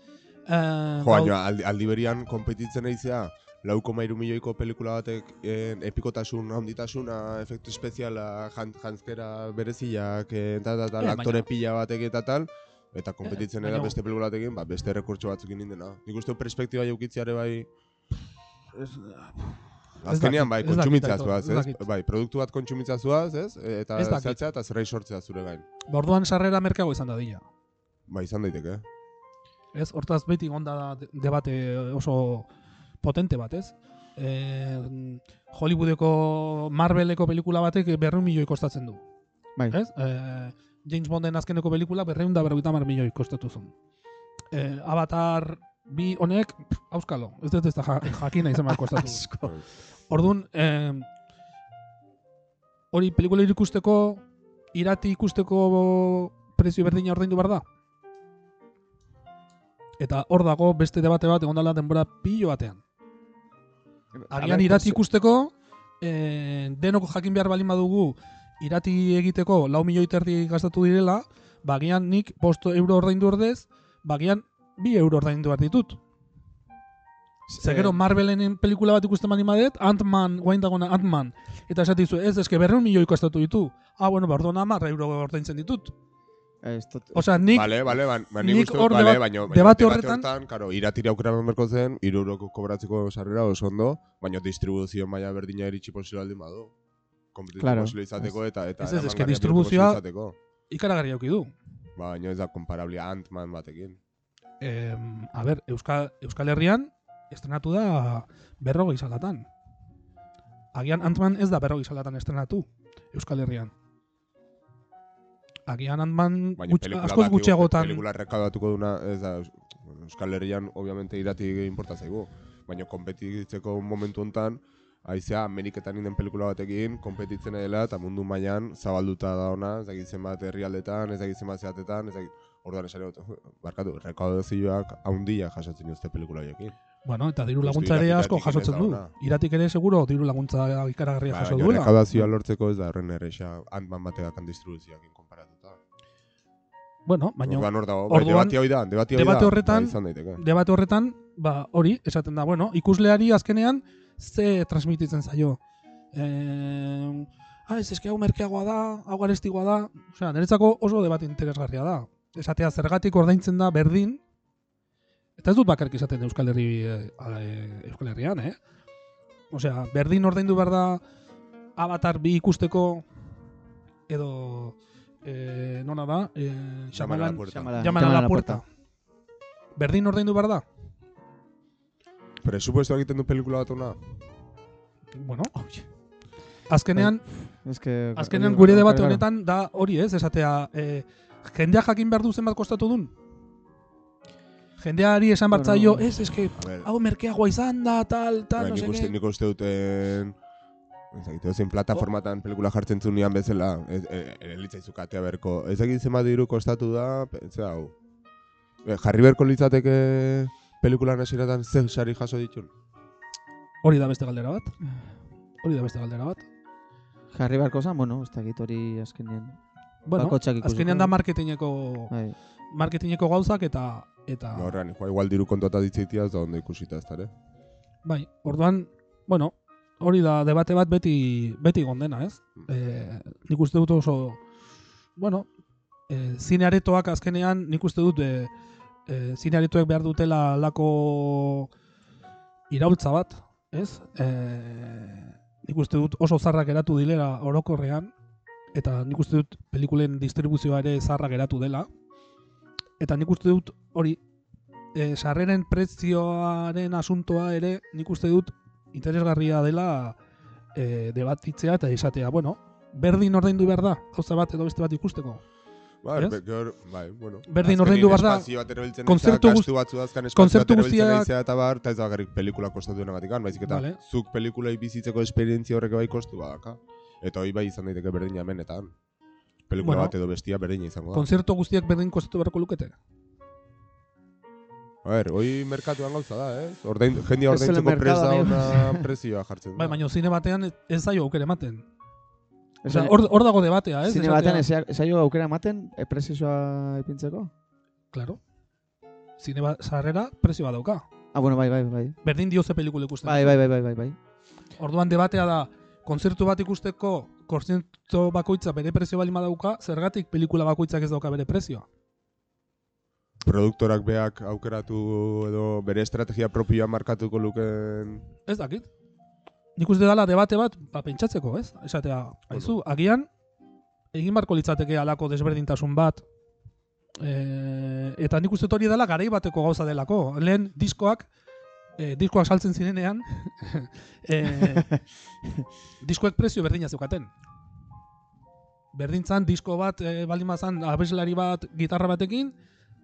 Eh, Jo, baina aldi, aldi berian kompetitzen eizea, lau koma iru milioiko pelikula batek eh, epikotasun, handitasuna, efektu espeziala, jan, jantzkera bereziak, eh, eta eta Eh, tal, aktore pila batek eta tal, eta kompetitzen Eh, era baina- beste pelikula batekin, ba, beste rekurtso batzuk indena. Nik uste perspektiba jaukitziare bai, azkenean bai, Aitor, zuaz, ez. Bai, produktu bat kontsumitzea zuaz, ez? Eta Ez dakit. zehatzea eta zerbait sortzea zure gain. ba, orduan sarrera merkeago izan da dira. Ba, izan daiteke. Ez, hortaz beti onda da de- debate oso potente bat, ez? E, Hollywoodeko Marveleko pelikula batek berreun milioi kostatzen du. Bai. Ez? E, James Bonden azkeneko pelikula berreun da berrogeita hamar milioi kostatu zuen. E, Avatar bi honek, auskalo, ez dut ez da ja, jakina izan behar kostatu. <laughs> Asko. Orduan, eh, hori pelikula ikusteko, irati ikusteko prezio berdina ordaindu behar da? Eta hor dago beste debate bat egon dela denbora pilo batean. Agian irati ikusteko, eh, denok jakin behar balin badugu irati egiteko lau milioi terdi gastatu direla, bagian nik bost euro ordaindu ordez, bagian bi euro ordaindu behar ditut. Ze gero Marvelen pelikula bat ikusten bani badet, Ant-Man, guain dagona Ant-Man. Eta esatizu, ez, eske berreun milioi kostatu ditu. Ah, bueno, ba, orduan hamar euro ordaintzen ditut. Ez, tot, Osea, nik, Vale, vale, ba, ba, nik hor vale, debat- baino, baino, debate debate horretan- karo, iratira aukera eman berko zen, iru euroko kobratzeko sarrera oso ondo, baina distribuzio maila berdina iritsi posible aldin badu. Kompetizio Claro, posible izateko eta eta Ez, ez, eske bihurtu distribuzioa- ikaragarri auki du. Ba, baina ez da komparablia Ant-Man batekin. Eh, a ber, Euskal, Euskal Herrian estrenatu da berrogei salatan. Agian Ant-Man ez da berrogei salatan estrenatu Euskal Herrian. Agian Ant-Man Baina gutx, pelikula askoz dakigu, gutxiagotan Pelikula rekaudatuko duna, ez da, Eus- Euskal Herrian, obviamente, irati importa zaigu. Baina kompetitzeko momentu hontan, Aizea, Ameriketan inden pelikula batekin, kompetitzen dela eta mundu mailan zabalduta da ona, ez dakit zenbat herrialdetan, ez dakit zenbat zehatetan, ez dakit, orduan esan barkatu, rekaudazioak haundia jasotzen duzte pelikula horiekin. Bueno, eta diru laguntza ere asko jasotzen da du. Iratik ere seguro diru laguntza ikaragarria Ba, jaso duela. rekaudazioa lortzeko ez da horren erresa Ant-Man bategakan distribuzioakin konparatuta. Bueno, baina dago, bai, orduan- debatia hoi da, debatia hoi da. debate horretan- daiteke. debate horretan, ba, hori, esaten da, bueno, ikusleari azkenean ze transmititzen zaio. Eh, ah, ez eske hau merkeagoa da, hau garestigoa da. Osea, niretzako oso debate interesgarria da. Esatea zergatik ordaintzen da berdin, eta ez dut bakarrik esaten Euskal Herri eh, eh, Euskal Herrian, eh? Osea, berdin ordaindu behar da Avatar bi ikusteko edo eh, nona da, eh, Llaman a la puerta. Llaman Llaman a la puerta. Berdin ordaindu behar da? Presupuesto egiten du pelikula bat ona? Bueno, azkenean, Ez que... azkenean gure hori- debate claro. honetan da hori ez, esatea, eh, jendea jakin behar du zenbat kostatu dun? Jendeari esan Bueno. bartzaio, ez, eske, A ver, hau merkeagoa izan da, tal, tal, bai, no qué. nik uste duten... Ez dakit, edozein plataformatan pelikula jartzen zunean bezala, ez, e, ere litzaizu katea berko. Ez egin zenbat diru kostatu da, pe- ze hau. E, jarri berko litzateke pelikulan hasieratan ze sari jaso ditun. Hori da beste galdera bat. Hori da beste galdera bat. Jarri beharko zen, bueno, ez dakit hori azkenean. Bueno, azkenean da marketingeko, Bai. marketingeko gauzak eta eta Horrean, igual, igual diru kontuata ditzaitia ez da ondo ikusita ez ere. bai, orduan, bueno, hori da debate bat beti beti gondena, ez? E, nik uste dut oso bueno, e, zinearetoak azkenean nik uste dut e, e, zinearetoek behar dutela lako iraultza bat, ez? E, nik uste dut oso zarrak geratu dilera orokorrean eta nik uste dut pelikulen distribuzioa ere zarra geratu dela eta nik uste dut hori e, sarreren prezioaren asuntoa ere nik uste dut interesgarria dela e, debatitzea eta esatea, bueno, berdin ordaindu behar da, gauza bat edo beste bat ikusteko. Ba, Ez? be- gaur, bai, bueno. Berdin ordaindu behar da, kontzertu eta guz- gastu batzu espazio kontzertu guztiak- eta bar, eta ez da bakarrik pelikula kostatu denagatik, baizik eta Vale. zuk pelikulai bizitzeko esperientzia horrek bai kostu badaka. Eta hori bai izan daiteke berdina hemenetan. Pelikula Bueno. bat edo bestia berdina izango da. konzertu guztiak berdin kostatu beharko lukete. A ber, hoi merkatuan gauza da, ez? Ordain, jendia Ez ordaintzeko merkado, dauna <laughs> prezioa jartzen Bai, da. baina zine batean ez zaio aukera ematen. Esan, Osea, hor, hor dago debatea, ez? zine batean ezia- esaio aukera ematen, e, prezioa ipintzeko? Claro. Zine ba, sarrera prezioa dauka. Ah, bueno, bai, bai, bai. Berdin dio ze pelikula ikusten. Bai, bai, bai, bai, bai, bai. Orduan debatea da, kontzertu bat ikusteko kontzertu bakoitza bere prezio bali dauka, zergatik pelikula bakoitzak ez dauka bere prezioa. Produktorak beak aukeratu edo bere estrategia propioa markatuko luken... Ez dakit. Nik uste dela debate bat, ba, pentsatzeko, ez? Esatea, haizu, agian, egin barko litzateke alako desberdintasun bat, e, eta nik uste hori dela garai bateko gauza delako. Lehen diskoak, e, diskoak saltzen zirenean, <laughs> e, diskoek prezio berdina zeukaten. Berdintzan disko bat e, baldin bazan abeslari bat gitarra batekin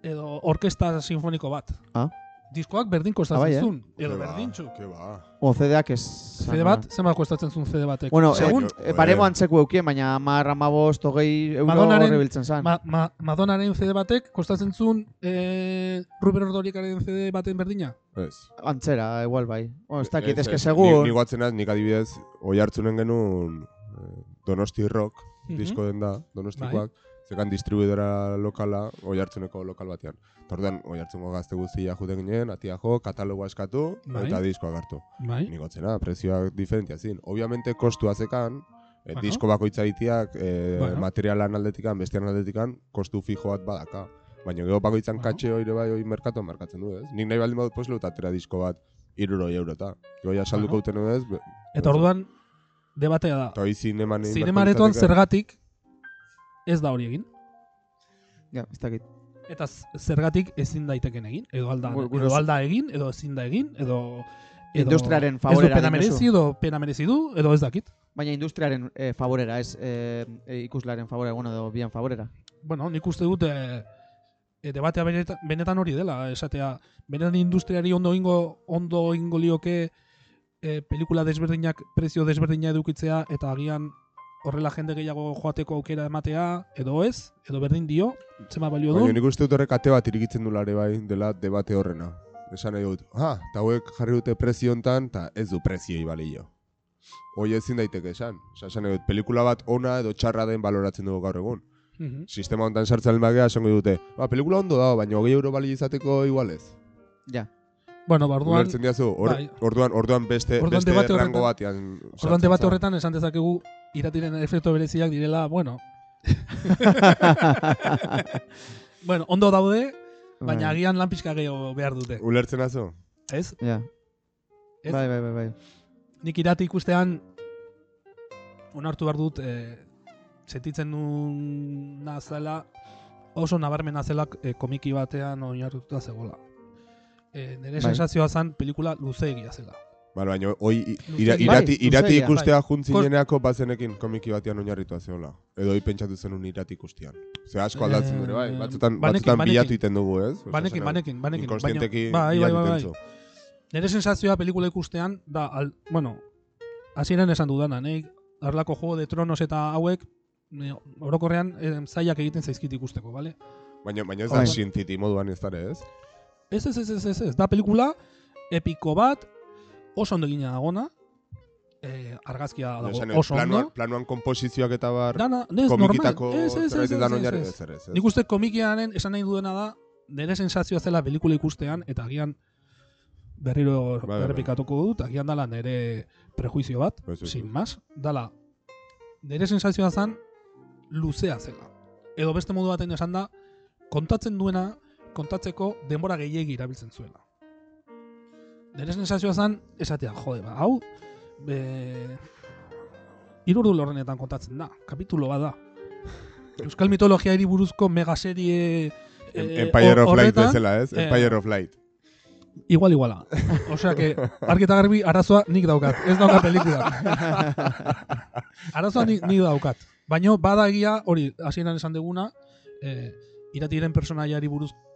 edo orkesta sinfoniko bat. Ah. Diskoak berdin Ah, bai, kostatzen eh? zuen, edo ba, berdintxu. Ke ba. O, CD-ak ez... CD bat, zenbat kostatzen zuen CD batek? Bueno, Segun, e, baremo antzeku eukien, baina amar, amabost, hogei euro Madonnaren- horre biltzen zan. ma, ma, Madonnaren CD batek kostatzen zuen e, Ruben Ordorikaren CD baten berdina? Ez. Antzera, igual bai. Bueno, ez dakit, Ez, eske ez. segun... Ni, ni guatzen naiz, nik adibidez, oi hartzunen genuen eh, Donosti Rock, disko den da, Donostikoak, zekan distribuidora lokala, oi hartzuneko lokal batean. Eta orduan, oi hartzungo gazte guztia juten ginen, atia jo, katalogoa eskatu, Bai. eta diskoak hartu. Bai. Ni gotzena, prezioak diferentia zin. Obviamente, kostua zekan, e, disko bakoitza itiak, e, Bueno. materialan aldetikan, bestian aldetikan, kostu fijo bat badaka. Baina gero bakoitzan Bueno. katxe hori bai hori merkatuan markatzen du, ez? Nik nahi baldin badut poslu eta atera disko bat iruroi eurota. Gero ja salduko Bueno. duten ez, Eta orduan, debatea da. eta hori zineman Zinemaretoan zergatik ez da hori egin. Ja, ez dakit. Eta zergatik ezin daiteken egin. Edo alda, Gu- edo alda egin, edo ezin da egin, edo... edo Industriaren Ez favorera du pena merezi, edo pena merezi du, edo ez dakit. Baina industriaren eh, favorera, ez eh, eh, ikuslaren favorera, bueno, edo bien favorera. Bueno, nik uste dut e, e, debatea benetan, benetan hori dela, esatea, benetan industriari ondo ingo, ondo ingo lioke e, pelikula desberdinak, prezio desberdina edukitzea, eta agian horrela jende gehiago joateko aukera ematea, edo ez, edo berdin dio, zema balio du. Baina nik uste dut horrek ate bat irikitzen du lare bai, dela debate horrena. Esan nahi dut, ha, eta hauek jarri dute prezio hontan, eta ez du prezioi balio. Hoi ezin daiteke esan. Osa, esan nahi dut, pelikula bat ona edo txarra den baloratzen dugu gaur egun. Mhm. Sistema hontan sartzen bagea, esango dute, ba, pelikula ondo dago, baina hogei euro balio izateko igualez. Ja. Bueno, ba, orduan, Ulertzen diazu, or, bai. orduan, orduan beste, Orduan beste debate rango batean. orduan debate horretan esan dezakegu iratiren efektu bereziak direla, bueno, <laughs> bueno, ondo daude, baina Bai. agian lan pixka gehiago behar dute, Ulertzen azu? ez? Ja. Ez? Bai, bai, bai, bai. nik irati ikustean onartu behar dut e, sentitzen nuen zela oso nabarmena zela e, komiki batean oinartuta zegoela. E, nire Bai. sensazioa zen pelikula luzeegia zela. Bale, baina hoi ira, Bai, irati, irati luzeegia, ikustea juntzineako bazenekin komiki batean oinarritua zeola. Edo hoi pentsatu zenun irati ikustean. Ze asko aldatzen dure, bai. Eh, Batzutan, banekin, batzutan bilatu iten dugu, ez? Banekin, banekin, banekin. Inkonstienteki bai, bai, bai, bai. Nire sensazioa pelikula ikustean, da, al, bueno, hasieran esan dudana, nahi, arlako juego de tronos eta hauek, orokorrean em, zailak egiten zaizkit ikusteko, bale? Baina, baina ez Bai. da Sin City moduan ez dara, ez? Ez, ez, ez, ez, ez, ez, da pelikula epiko bat, oso ondo egina dagona, eh, argazkia dago Esan oso planuan, ondo. planuan komposizioak eta bar, Dana, ez, komikitako. Ez, ez, ez, ez, ez. Nik uste komikianen esan nahi duena da, nire sensazioa zela pelikula ikustean, eta agian berriro Bai, bai, errepikatuko dut, agian dala nire prejuizio bat, ez, ez. sin más, dala, nire sensazioa zan, luzea zela. Edo beste modu baten esan da, kontatzen duena, kontatzeko denbora gehiegi erabiltzen zuela. Nire sensazioa zan, esatea, jode, ba, hau, be, irurdu lorrenetan kontatzen da, kapitulo bat da. <laughs> Euskal mitologiari buruzko megaserie eh, Empire of Light bezala, ez? eh, Empire of Light. igual iguala. Osea que, argi eta garbi, arazoa nik daukat. Ez daukat pelikula. <laughs> arazoa nik, nik daukat. Baina bada egia, hori, hasieran esan deguna, eh, iratiren personaiari buruz mm,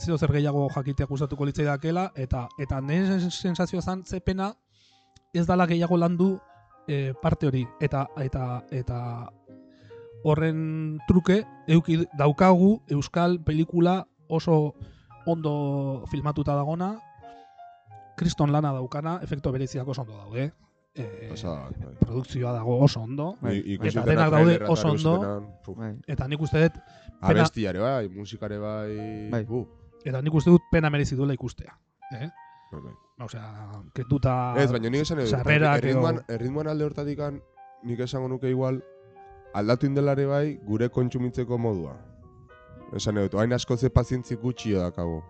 zeo zer gehiago jakitea gustatuko litzai dakela, eta eta nire sensazioa zan, ze ez dala gehiago landu eh, parte hori. Eta, eta, eta horren truke, euki daukagu euskal pelikula oso ondo filmatuta dagona, kriston lana daukana, efekto bereziak oso ondo daude. E, Pasada, bai. produkzioa dago oso ondo. Bai. Eta dena denak daude oso ondo. puf. Bai. Eta nik uste dut, pena, Abestiare bai, musikare bai. Bai. Bu, eta nik uste dut pena merezi duela ikustea. Eh? bai, bai. Osea, kenduta... Ez, baina nik esan edo- erritmoan, erritmoan alde hortatik nik esango nuke igual, aldatu indelare bai, gure kontsumitzeko modua. Esan edo, hain asko ze pazientzi gutxi dakago.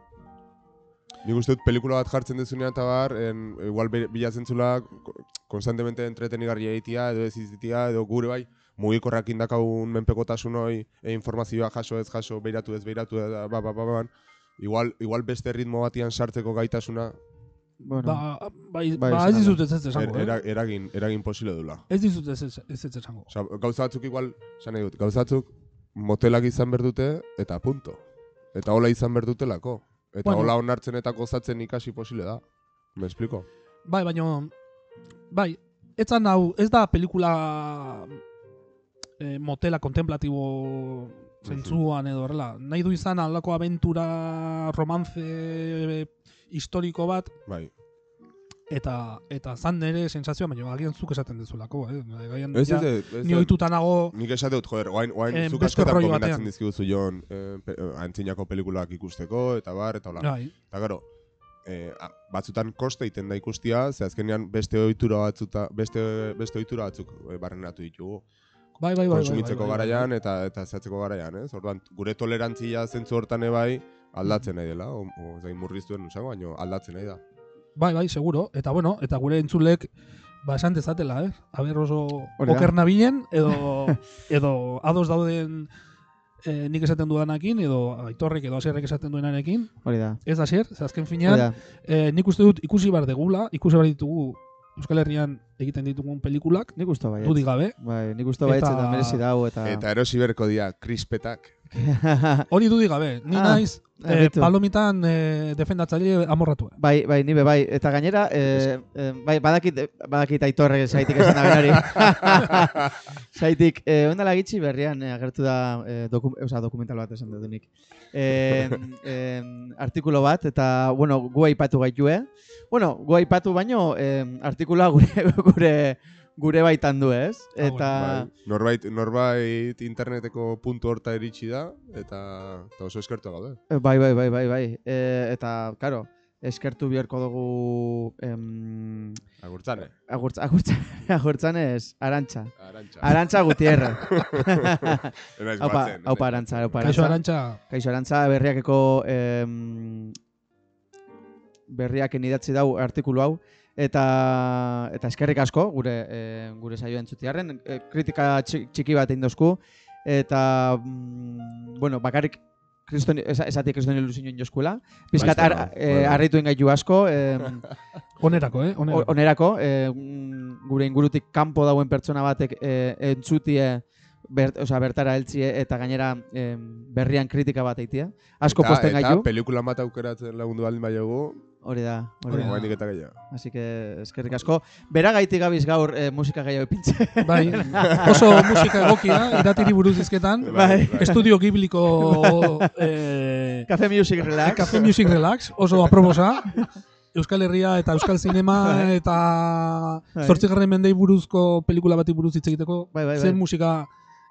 Nik uste dut pelikula bat jartzen dezunean eta bar, en, igual bilatzen zula ko- konstantemente entretenigarria egitea, edo ez izitia, edo gure bai, mugikorrak indakagun menpekotasun hoi, e, informazioa jaso ez jaso, beiratu ez beiratu, eta ba, ba, ba, ba, igual, igual beste ritmo batian sartzeko gaitasuna Bueno, Ba, bai, Bai, ba, ez dizut er, ez ez esango, era, eh? eragin, eragin posible dula. Ez dizut ez ez ez esango. Osa, gauza batzuk igual, esan nahi dut, gauza batzuk motelak izan behar dute, eta punto. Eta hola izan behar dutelako. Eta Bueno. hola onartzen eta gozatzen ikasi posible da. Me explico? Bai, baina, bai, ez zan hau, ez da pelikula eh, motela kontemplatibo zentzuan edo horrela. Nahi du izan aldako aventura, romance historiko bat, Bai. Eta eta zan nire sensazioa, baina agian zuk esaten dezulako, eh? Agian, Ez, ja, ez, ez, ez, ni ohituta nago, Nik esate dut, joder, oain Eh, zuk askotan batean. dizkiguzu jon eh, pe- eh, antzinako pelikulak ikusteko, eta bar, eta hola. bai, Eta gero, eh, batzutan koste egiten da ikustia, ze azkenean beste ohitura batzuta, beste, beste ohitura batzuk eh, barrenatu ditugu. bai, bai, bai, bai, konsumitzeko bai, bai, bai. garaian eta eta zehatzeko garaian, ez? Orduan, gure tolerantzia zentzu hortan bai aldatzen nahi dela, o, o zain murriztuen usago, baina aldatzen nahi da. Bai, bai, seguro. Eta bueno, eta gure entzulek ba esan dezatela, eh? Aber oso oker nabilen edo <laughs> edo ados dauden eh, nik esaten dudanakin edo aitorrek edo asierrek esaten duenarekin. hori da. Ez da zer, ze azken finean, eh, nik uste dut ikusi bar degula, ikusi bar ditugu Euskal Herrian egiten ditugun pelikulak, Nik usto bai. dudik gabe. Bai, nik usto bai Eta- eta merezi dau eta Eta erosi berko dia, krispetak. <laughs> Hori dudik gabe, ni Ah, naiz eh, palomitan eh, defendatzaile amorratua. Bai, bai, nibe bai, eta gainera, eh, eh, bai, badakit, badakit aitorrek zaitik esan da benari. zaitik, <laughs> eh, ondala gitxi berrian eh, agertu da eh, doku, oza, dokumental bat esan dut nik. Eh, <laughs> eh, artikulo bat, eta, bueno, gu aipatu gaitue. Bueno, gu aipatu baino, eh, artikuloa gure, gure, gure baitan du, ez? Ah, Eta, Bai. Norbait, norbait interneteko puntu horta iritsi da, eta, eta oso eskertu gaude. eh, bai, bai, bai, bai, bai. Eh, eta, karo, eskertu biharko dugu em, Agurtzane. agurtz, agurtz, <laughs> agurtzanez, arantxa. Arantxa. Arantxa Gutierre. <laughs> Ez naiz Aupa, batzen, ez aupa naiz arantza, aupa Kaixo arantza. arantxa, Kaixo arantza, berriakeko em, berriaken idatzi dau artikulu hau. Eta, eta eskerrik asko, gure, e, gure saio entzutiarren, e, kritika txi- txiki bat egin dozku. Eta, mm, bueno, bakarrik kriston, esa- esatik kriston ilusioen joskuela. Piskat, Bai, ar, bai, e, bai. harritu ingaitu asko, em, <laughs> onerako, eh? Onerako. Onerako, e, gure ingurutik kanpo dauen pertsona batek e, entzutie ber, osea, bertara heltzie eta gainera em, berrian kritika bat eitia. Asko Eta- posten Eta gaitu. pelikula bat aukeratzen lagundu baldin baiago, Hori da, hori Hori da. eta gehiago. Así que eskerrik asko. Bera gaitik gabiz gaur e, musika gehiago ipintze. Bai, <laughs> oso musika egokia, iratiri buruz izketan. Bai. Estudio Gibliko eh, Café Music Relax. Café Music Relax, oso aproposa. Euskal Herria eta Euskal Zinema eta Bai. zortzigarren mendei buruzko pelikula bati buruz hitz egiteko. Bai, bai, bai. Zer musika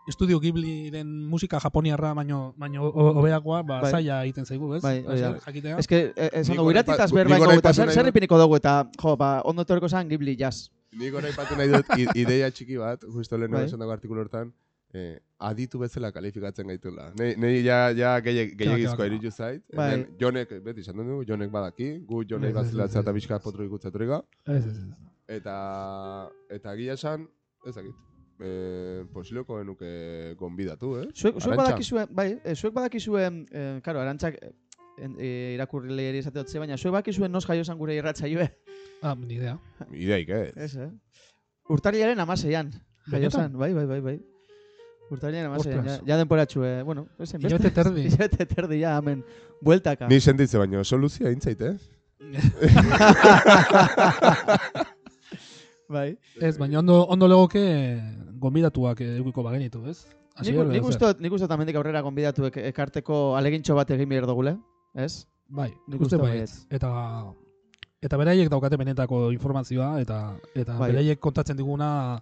Estudio Ghibliren musika japoniarra baino baino ho- hobeagoa, ba Bai. zaila egiten zaigu, ez? Bai, da. Zer jakitea. Eh, esan dugu, iratitaz pa- berba orain eta zer, ipiniko dugu, eta, jo, ba, ondo torko zan Ghibli jazz. Nik orain patu nahi dut, ideia txiki bat, justo lehen Bai. esan dago artikulu hortan, eh, aditu bezala kalifikatzen gaitula. Nei, nei ja, ja gehiag- gehiagizko eritu zait. Bai. Hemen Jonek, beti esan dugu, Jonek badaki, gu Jonek bazilatzea eta pixka potro ez. Eta, eta gila esan, ezakit, eh, posibleko genuke gonbidatu, eh? Zuek, zuek badakizue, bai, zuek badakizue, eh, karo, arantzak, eh, en- e, irakurrileri esate baina zue bakizuen nos jaio zan gure irratsaioe. Ah, ni idea. Ideik, eh? Ez, eh? Urtarrilaren amaseian. Jaio zan, bai, bai, bai, bai. Urtarrilaren amaseian, ja, Ostras. ja denporatxu, eh? Bueno, esen Hilabete terdi. <laughs> Hilabete terdi, ja, hemen, bueltaka. Ni sentitze baino soluzioa intzait, eh? <laughs> bai. Ez, baina ondo, ondo legoke gonbidatuak edukiko bagenitu, ez? Nik, nik uste, nik uste tamendik aurrera gonbidatu ek, ekarteko alegintxo bat egin behar dugule, ez? Bai, Nik uste baietz. Eta eta beraiek daukate benetako informazioa eta eta Bai. beraiek kontatzen diguna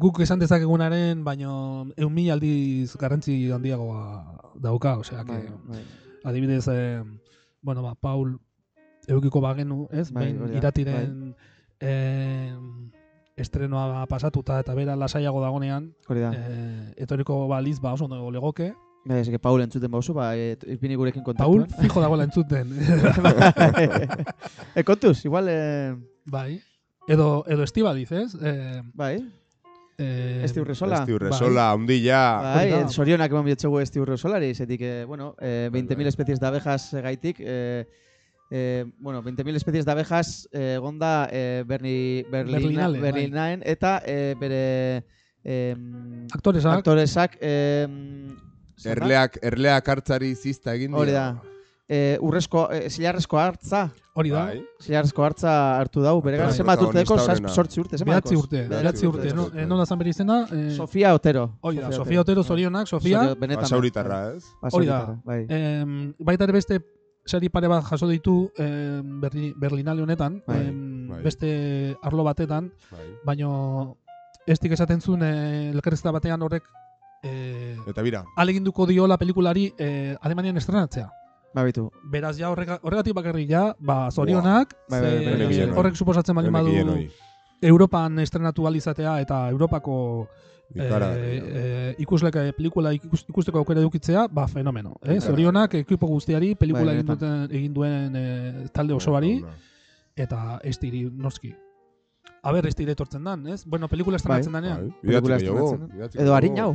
guk esan dezakegunaren baino eun mil aldiz garrantzi handiagoa dauka, osea, que, Bai, bai. adibidez, eh, bueno, ba, Paul eukiko bagenu, ez? Bai, Behin hori da, eh, estrenoa pasatuta eta bera lasaiago dagonean, Hori da. eh, etoriko baliz ba oso ondo legoke. Bai, que Paul entzuten bauzu, ba, e, ipini gurekin Paul kontaktuan. fijo dagoela entzuten. <laughs> e, kontuz, igual, e, bai. Edo, edo Estibaliz, ez? Eh, bai, eh, Esti Urresola. Esti urresola. Bai, hori da. sorionak eman biotxegu esti urresolari, zetik, eh, bueno, eh, 20.000 especies de abejas eh, gaitik, eh, eh, bueno, 20.000 especies de abejas eh, egonda eh, Berni, Berlina, Berlinale, bai. Berlinaen, eta eh, bere eh, aktoresak, aktoresak eh? Erleak, erleak hartzari zizta egin Hori da. Eh, urrezko, eh, zilarrezko hartza, hori da. Bai. zilarrezko hartza hartu dau, bere gara zenbat urteko, protagonista zazpi horrena. sortzi urte, Behatzi dakoz? urte, behatzi urte. urte, No, eh, nola zan bere izena? Eh, Sofia Otero. Hori da, Sofia Otero zorionak, Sofia. Basauritarra, ez? Hori da. Basauritarra, Bai. Em, baita ere beste sari pare bat jaso ditu Berli, Berlinale honetan, Bai, em, bai. beste arlo batetan, Bai. baino estik esaten zuen eh, elkarrezketa batean horrek eh, Eta bira, aleginduko diola pelikulari eh, Alemanian estrenatzea. Ba, bitu. Beraz ja horrega, horregatik bakarrik ja, ba, zorionak, Bai, bai, bai, bai, bai. horrek suposatzen badu genekien hoi. Europan estrenatu alizatea eta Europako Ikara, eh, eh, ikusleke pelikula ikus, ikusteko aukera edukitzea, ba fenomeno. Eh? Zorionak ekipo guztiari pelikula Bai, egin, duten, egin duen eh, talde osoari eta estiri noski. A ber, estire etortzen dan, ez? Bueno, pelikula estrenatzen Bai. danean. Pelikula Idatziko jogu, estrenatzen da. Edo harin hau.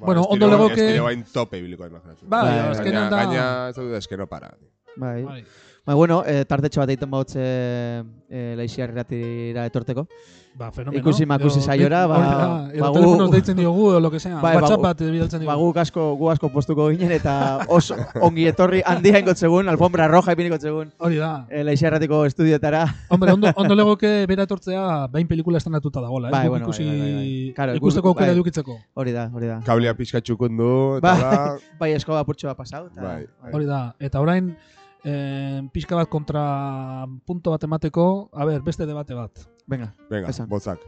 Ba, Bueno, ondo legoke- Estilo bain tope ibiliko imaginatzen. Bai, Bai, azkenean da... Gaina, ez dut, eske no para. Bai. Bai. Ba, bueno, eh, tartetxo bat egiten bautz eh, eh, laixiar etorteko. Ba, fenomeno. Ikusi makusi saiora, ba- ba, gu- telefonoz deitzen diogu, edo lo que sea. Bai, ba, WhatsApp bat bidaltzen Ba, diogu. gu asko, gu asko postuko ginen eta oso ongi etorri handia ingotzegun, alfombra roja ipiniko txegun Hori da. eh, laixiarratiko estudioetara. Hombre, ondo, ondo legoke bera etortzea bain pelikula estrenatuta dagoela? Bai, Guk bueno, bai, ikusi, bai, bai, bai. Claro, ikusteko aukera bai. edukitzeko. Hori da, hori da. Kablea pixka txukundu, eta Ba. ba... <laughs> Bai, eskoba purtsu bat pasau. eta- Bai. Hori da. Eta orain, eh, pixka bat kontra punto bat emateko, a ber, beste debate bat. Venga, Venga, Esan. bozak.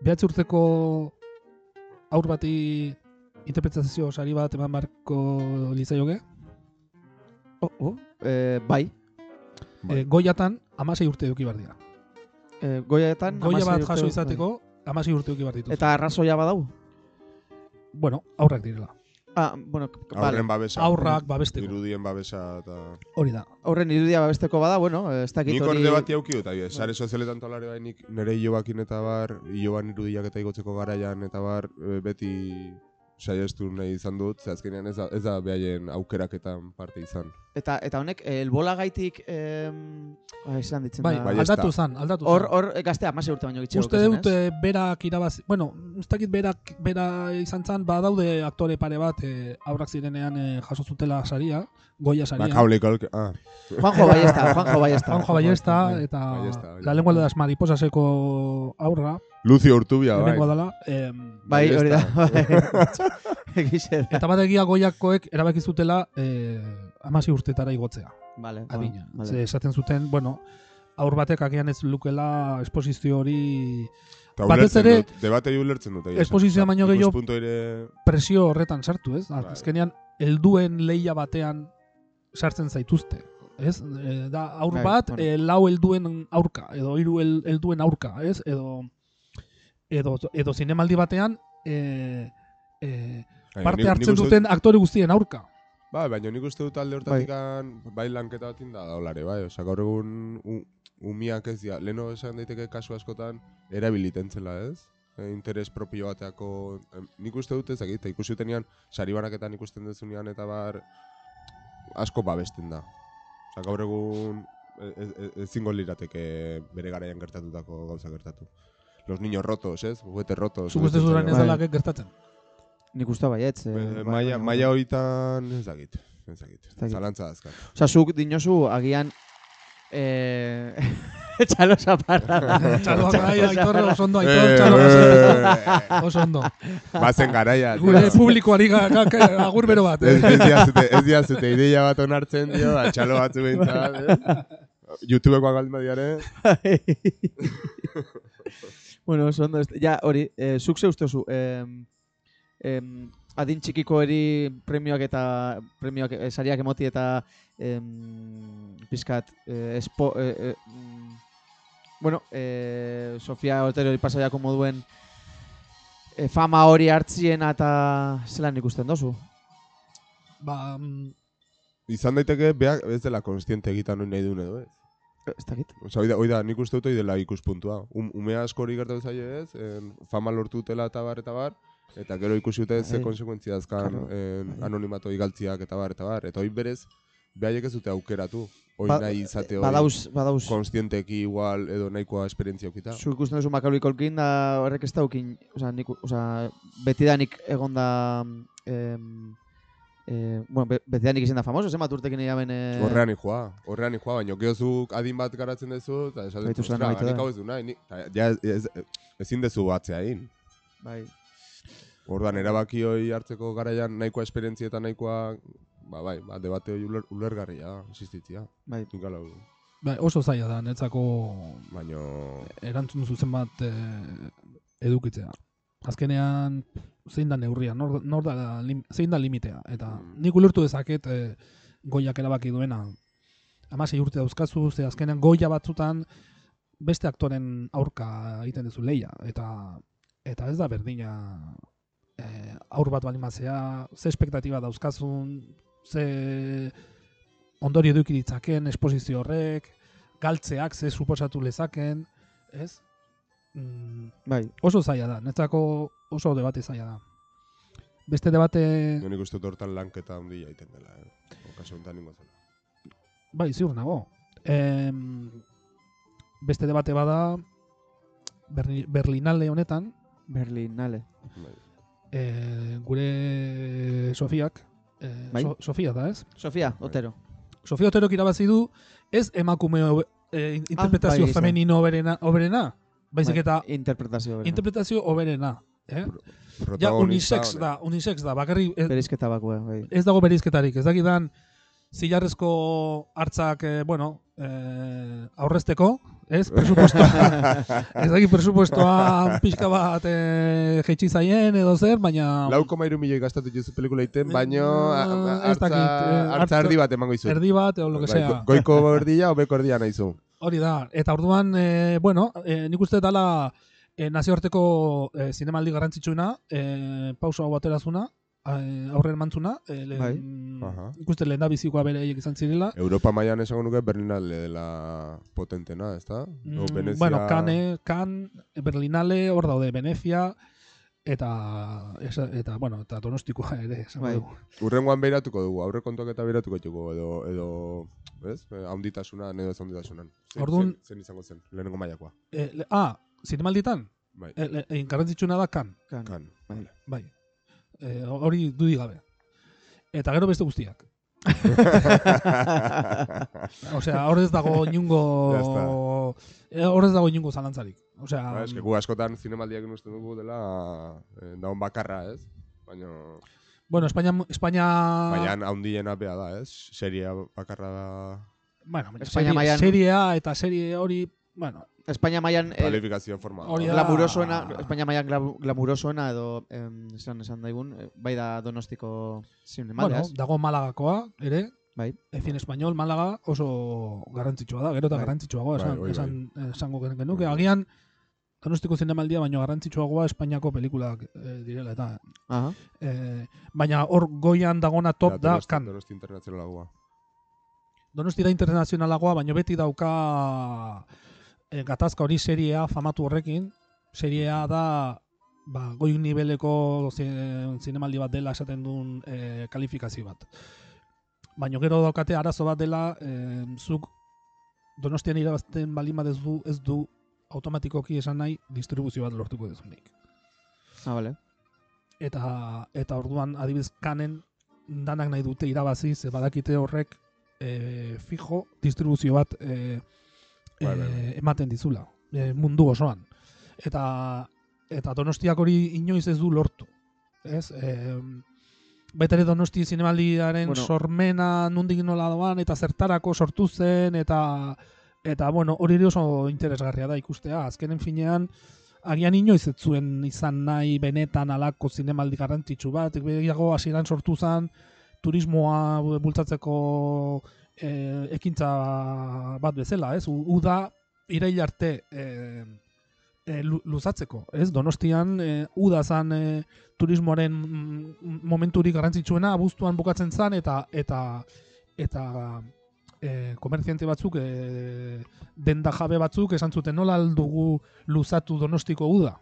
Behatzi urteko aur bati interpretazio sari bat eman barko lizaioke. oh, oh, eh, bai. Bai. Eh, goiatan amasei urte eduki behar dira. Eh, goiaetan... Goia bat urte- jaso bai. izateko, amasei urte eduki behar. Eta arrazoia badau? bueno, aurrak direla. Ah, bueno. Aurren babesa. Aurrak babesteko. Irudien babesa eta... Hori da. Horren irudia babesteko bada, bueno, eh, ez dakit Nik hori... orde bat jauki dut, abie, sare sozialetan tolare bai nik nire hilobakin eta bar, hiloban irudiak eta igotzeko garaian eta bar, e, beti saiestu nahi izan dut, ze azkenean ez da, ez da behaien aukeraketan parte izan. Eta, eta honek, eh, elbolagaitik... Eh, izan ditzen Bai, da. Bai, aldatu zan, aldatu Hor, zan. hor, eh, gazte amase urte baino gitxego. Uste dut eh, berak irabazi, bueno, ez dakit berak bera izan zan, badaude aktore pare bat eh, aurrak zirenean eh, jaso zutela saria, goia Ba, saria. kaule kolke, ah, Juanjo Ballesta, Juanjo Ballesta. Juanjo Ballesta bai. eta Ballesta, bai. la lengua de las mariposaseko aurra, Lucio Urtubia, bai. lengua dela. em, Bai, hori da. Bai. <laughs> Eta bat egia goiakoek erabaki zutela eh, amasi urtetara igotzea, Vale, adina. vale. Ze esaten zuten, bueno, aur batek agian ez lukela esposizio hori Batez ere, dut, debatei ulertzen dut. esposizioa baino gehiago- ere... presio horretan sartu, ez? Bai. Azkenean helduen leia batean sartzen zaituzte. Ez? E, da aur Bai, bat, e, lau helduen aurka, edo hiru hel- helduen aurka, ez? Edo edo edo zinemaldi batean e, e, parte nik- nik hartzen dut- duten aktore guztien aurka. Bai, baina nik uste dut alde hortatik bai. lanketa bat inda daulare, bai. Osa, gaur egun u, umiak ez dira, leno esan daiteke kasu askotan, erabiliten zela, ez? eh, interes propio bateako, nik uste dut ez eta ikusi utenean, sari banaketan ikusten dezunean eta bar, asko babesten da. Osa, gaur egun e- e- e- ezingo lirateke bere garaian gertatutako gauza gertatu. Los niños rotos, ez? Juguete rotos. Zuk uste zuren ez Bai. dela gertatzen. Nik uste baietz. eh, bai, Maia, bai, maia horitan ez dakit. Ez dakit. Zalantza dazkat. Osa, zuk dinozu agian... Eh... <laughs> Txalo zaparra da. Txalo bai, Aitor, oso ondo, Eh, Aitor, txalo eh, oso ondo. Bazen garaia. Gure publikoari agur bero bat. Ez, Eh? ez diazute, ez diazute ideia bat onartzen dio, da, txalo batzu behintzat, eh? <laughs> YouTubekoak aldin badiare, <laughs> bueno, oso ondo. Ja, hori, eh, zuk ze ustezu, em, em, adin txikiko eri premioak eta premioak eh, sariak emoti eta em, pizkat eh, espo, eh, eh, mm, bueno, eh, Sofia Otero pasaiako moduen eh, fama hori hartzien eta zelan ikusten dozu? Ba, mm, izan daiteke, beak ez dela konstiente egiten nahi duen edo, ez? Eh, Ez dakit. Osa, oida, oida, nik uste dut dela ikuspuntua. Um, ume asko hori gertatu zaie ez, en, fama lortutela eta bar, eta bar, eta gero ikusi dute ze Bai. konsekuentzia azkan Claro. en, anonimato igaltziak eta bar, eta bar. Eta hori berez, behaiek ez dute aukeratu. Hoi Ba- nahi izate hori Badauz, badauz. konstienteki igual edo nahikoa esperientzia okita. Zu ikusten duzu Macaulay Culkin da horrek ez daukin, osea, nik, osea, betidanik egon da em, eh, bueno, be, betidanik izan da famoso, zenbat urtekin egin eh, Horrean joa, horrean joa, baina geozuk adin bat garatzen duzu, eta esaten duzu, zuen "Ostra, amaitu nik da." hau ez du nahi, nik, ta, ja, ez, ez, ezin dezu batzea egin. Bai. Orduan, erabaki hori hartzeko garaian nahikoa esperientzia eta nahikoa, ba, bai, ba, debate hori uler, ulergarria existitzia. Bai. Nik ala du. ba, oso zaila da, netzako Baina, erantzun zuzen bat eh, edukitzea. Azkenean, zein da neurria, nor, nor da, lim, zein da limitea. Eta Mm. nik ulertu dezaket eh, goiak erabaki duena. Hamasei urte dauzkazu, ze azkenean goia batzutan beste aktoren aurka egiten duzu leia. Eta, eta ez da berdina eh, aur bat balimatzea, ze espektatiba dauzkazun, ze ondorio eduki ditzaken, esposizio horrek, galtzeak ze suposatu lezaken, ez? Mm, Bai. oso zaila da, netzako oso debate zaila da. Beste debate, jo nik uste dut hortan lanketa handia egiten dela, eh? Okasio honetan ningo zela. bai, ziur nago. Em, beste debate bada, Berli, Berlinale honetan, Berlinale. Bai. e, gure Sofiak, e, Bai. so, Sofia da ez? Sofia, Bai. Otero. Sofia Oterok irabazi du, ez emakume e, in- interpretazio bai, izan. femenino oberena, oberena, baizik Bai, eta interpretazio bera. interpretazio oberena. Eh? Ja, unisex da, unisex da, bakarrik ez, Berizketa bakua, bai. ez dago berizketarik, ez dakidan zilarrezko hartzak, eh, bueno, eh, aurrezteko, ez, <laughs> presupuestoa, ez dakit presupuestoa pixka bat eh, jeitsi zaien edo zer, baina Lau koma iru milioi gastatu juzu pelikula iten, baino Eh, a- ez dakit, hartza, eh, hartza hartza- erdi bat emango izu. erdi bat, edo lo que Bai, sea. go- goiko erdia, obeko erdia nahi zu. Hori da, eta orduan, e, bueno, e, nik uste dela e, nazioarteko e, zinemaldi garrantzitsuena, e, pauso hau aterazuna, aurren mantzuna, e, lehen, Aha. nik uste lehen da bizikoa bere izan zirela. Europa mailan esango nuke Berlinale dela potentena, ez da? Mm, Venezia... Bueno, Cannes, Cannes, Berlinale, hor daude Venezia, eta, esa, eta, bueno, eta donostikoa <laughs> ere, esango Bai. dugu. Urrengoan beiratuko dugu, aurre kontuak eta beiratuko ditugu, edo, edo, ez? Eh, Haunditasuna, edo ez haunditasunan. Zen, Orduan- zen, zen izango zen, lehenengo mailakoa. E, le, ah, zinemaldietan, Bai, e, le, e, garrantzitsuena da Cannes. Kan. kan. Bai. Bai. E, hori dudi gabe. Eta gero beste guztiak. <laughs> Osea, hor ez dago inungo... <laughs> Eh, Hor ez dago inungo zalantzarik. Osea, Ba, eske gu askotan zinemaldiak uste dugu dela eh, daun bakarra, ez? Baina, bueno, Espainia... Espainia... baina haundiena bea da, ez? Seria bakarra da... Bueno, Espainia serie, mailan- Seria eta serie hori... Bueno, Espainia mailan eh, Kalifikazio forma. hori da- glamurosoena, Espainia mailan glam- glamurosoena edo em, esan esan daigun, eh, bai da Donostiko bueno, dago Malagakoa, ere. Bai. Ezin espainol, Malaga oso garrantzitsua da, gero eta Bai. garrantzitsuagoa Bai, esan, bai, bai. esan, esango gen- genuke. Agian, Donostiko zinemaldia baino garrantzitsuagoa Espainiako pelikulak eh, direla eta Aha. eh, baina hor goian dagona top da Donosti- kan. Donosti internazionalagoa. Donosti da internazionalagoa, baina beti dauka eh, gatazka hori seriea famatu horrekin. Seriea da ba, goi niveleko zi- zinemaldi bat dela esaten duen e, kalifikazio bat. Baina gero daukate arazo bat dela, e, zuk donostian irabazten balin bat ez du, ez du automatikoki esan nahi distribuzio bat lortuko dezunik. Ah, vale. Eta, eta orduan adibidez kanen danak nahi dute irabazi, ze badakite horrek e, fijo distribuzio bat e, e, Bai, bai, bai. ematen dizula, e, mundu osoan. Eta, eta donostiak hori inoiz ez du lortu. Ez? E, baita ere donosti zinemaldiaren Bueno. sormena nundik nola doan, eta zertarako sortu zen, eta eta bueno, hori ere oso interesgarria da ikustea. Azkenen finean, agian inoiz ez zuen izan nahi benetan alako zinemaldi garrantzitsu bat, gehiago hasieran sortu zen turismoa bultzatzeko e, ekintza bat bezala, ez? Uda irail arte e, e, lu- luzatzeko, ez? Donostian e, uda zan e, turismoaren momenturik garrantzitsuena abuztuan bukatzen zan eta eta eta e, komerziante batzuk e, denda jabe batzuk esan zuten nola aldugu luzatu donostiko uda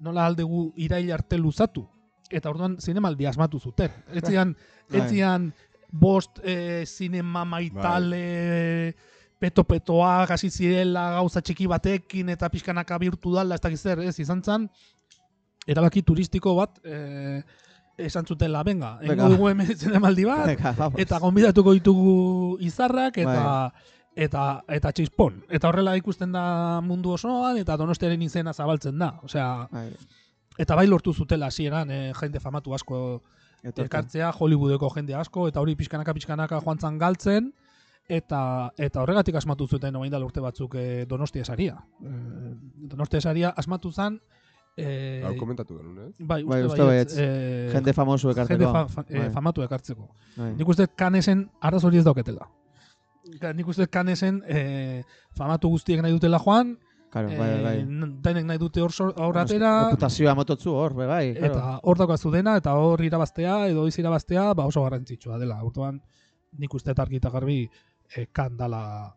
nola aldugu irail arte luzatu eta orduan zinemaldi asmatu zuten ez zian, ez Bai. zian bost e, zinema maitale peto-petoak hasi zirela gauza txiki batekin eta pixkanaka bihurtu dala ez dakiz zer, ez izan zen erabaki turistiko bat e, esan zutela, venga, Venga. engo dugu hemen <laughs> zinemaldi bat, Venga, eta gonbidatuko ditugu izarrak eta Bai. eta eta txispon. Eta horrela ikusten da mundu osoan eta Donostiaren izena zabaltzen da. Osea, Bai, eta bai lortu zutela hasieran eh, jende famatu asko. Ekartzea, Hollywoodeko jende asko eta hori pixkanaka pixkanaka joan zan galtzen eta eta horregatik asmatu zuten orain dela urte batzuk eh, Donostia saria. Eh, Donostia saria asmatu zan eh, Hau komentatu genuen, ez? bai, Bai, uste uste baietz, eh, Jende famoso ekarteko. jende fa, fa, eh, Bai, famatu ekartzeko. bai. Nik uste kanesen araz hori ez dauketela. Nik uste kanesen eh, famatu guztiek nahi dutela joan, Claro, eh, bai, bai. n- denek nahi dute hor hor atera, Reputazioa mototzu hor, bai, bai. claro. eta hor daukazu dena, eta hor irabaztea, edo iz irabaztea, ba oso garrantzitsua dela. Orduan nik uste eta argi eta garbi eh, kan dala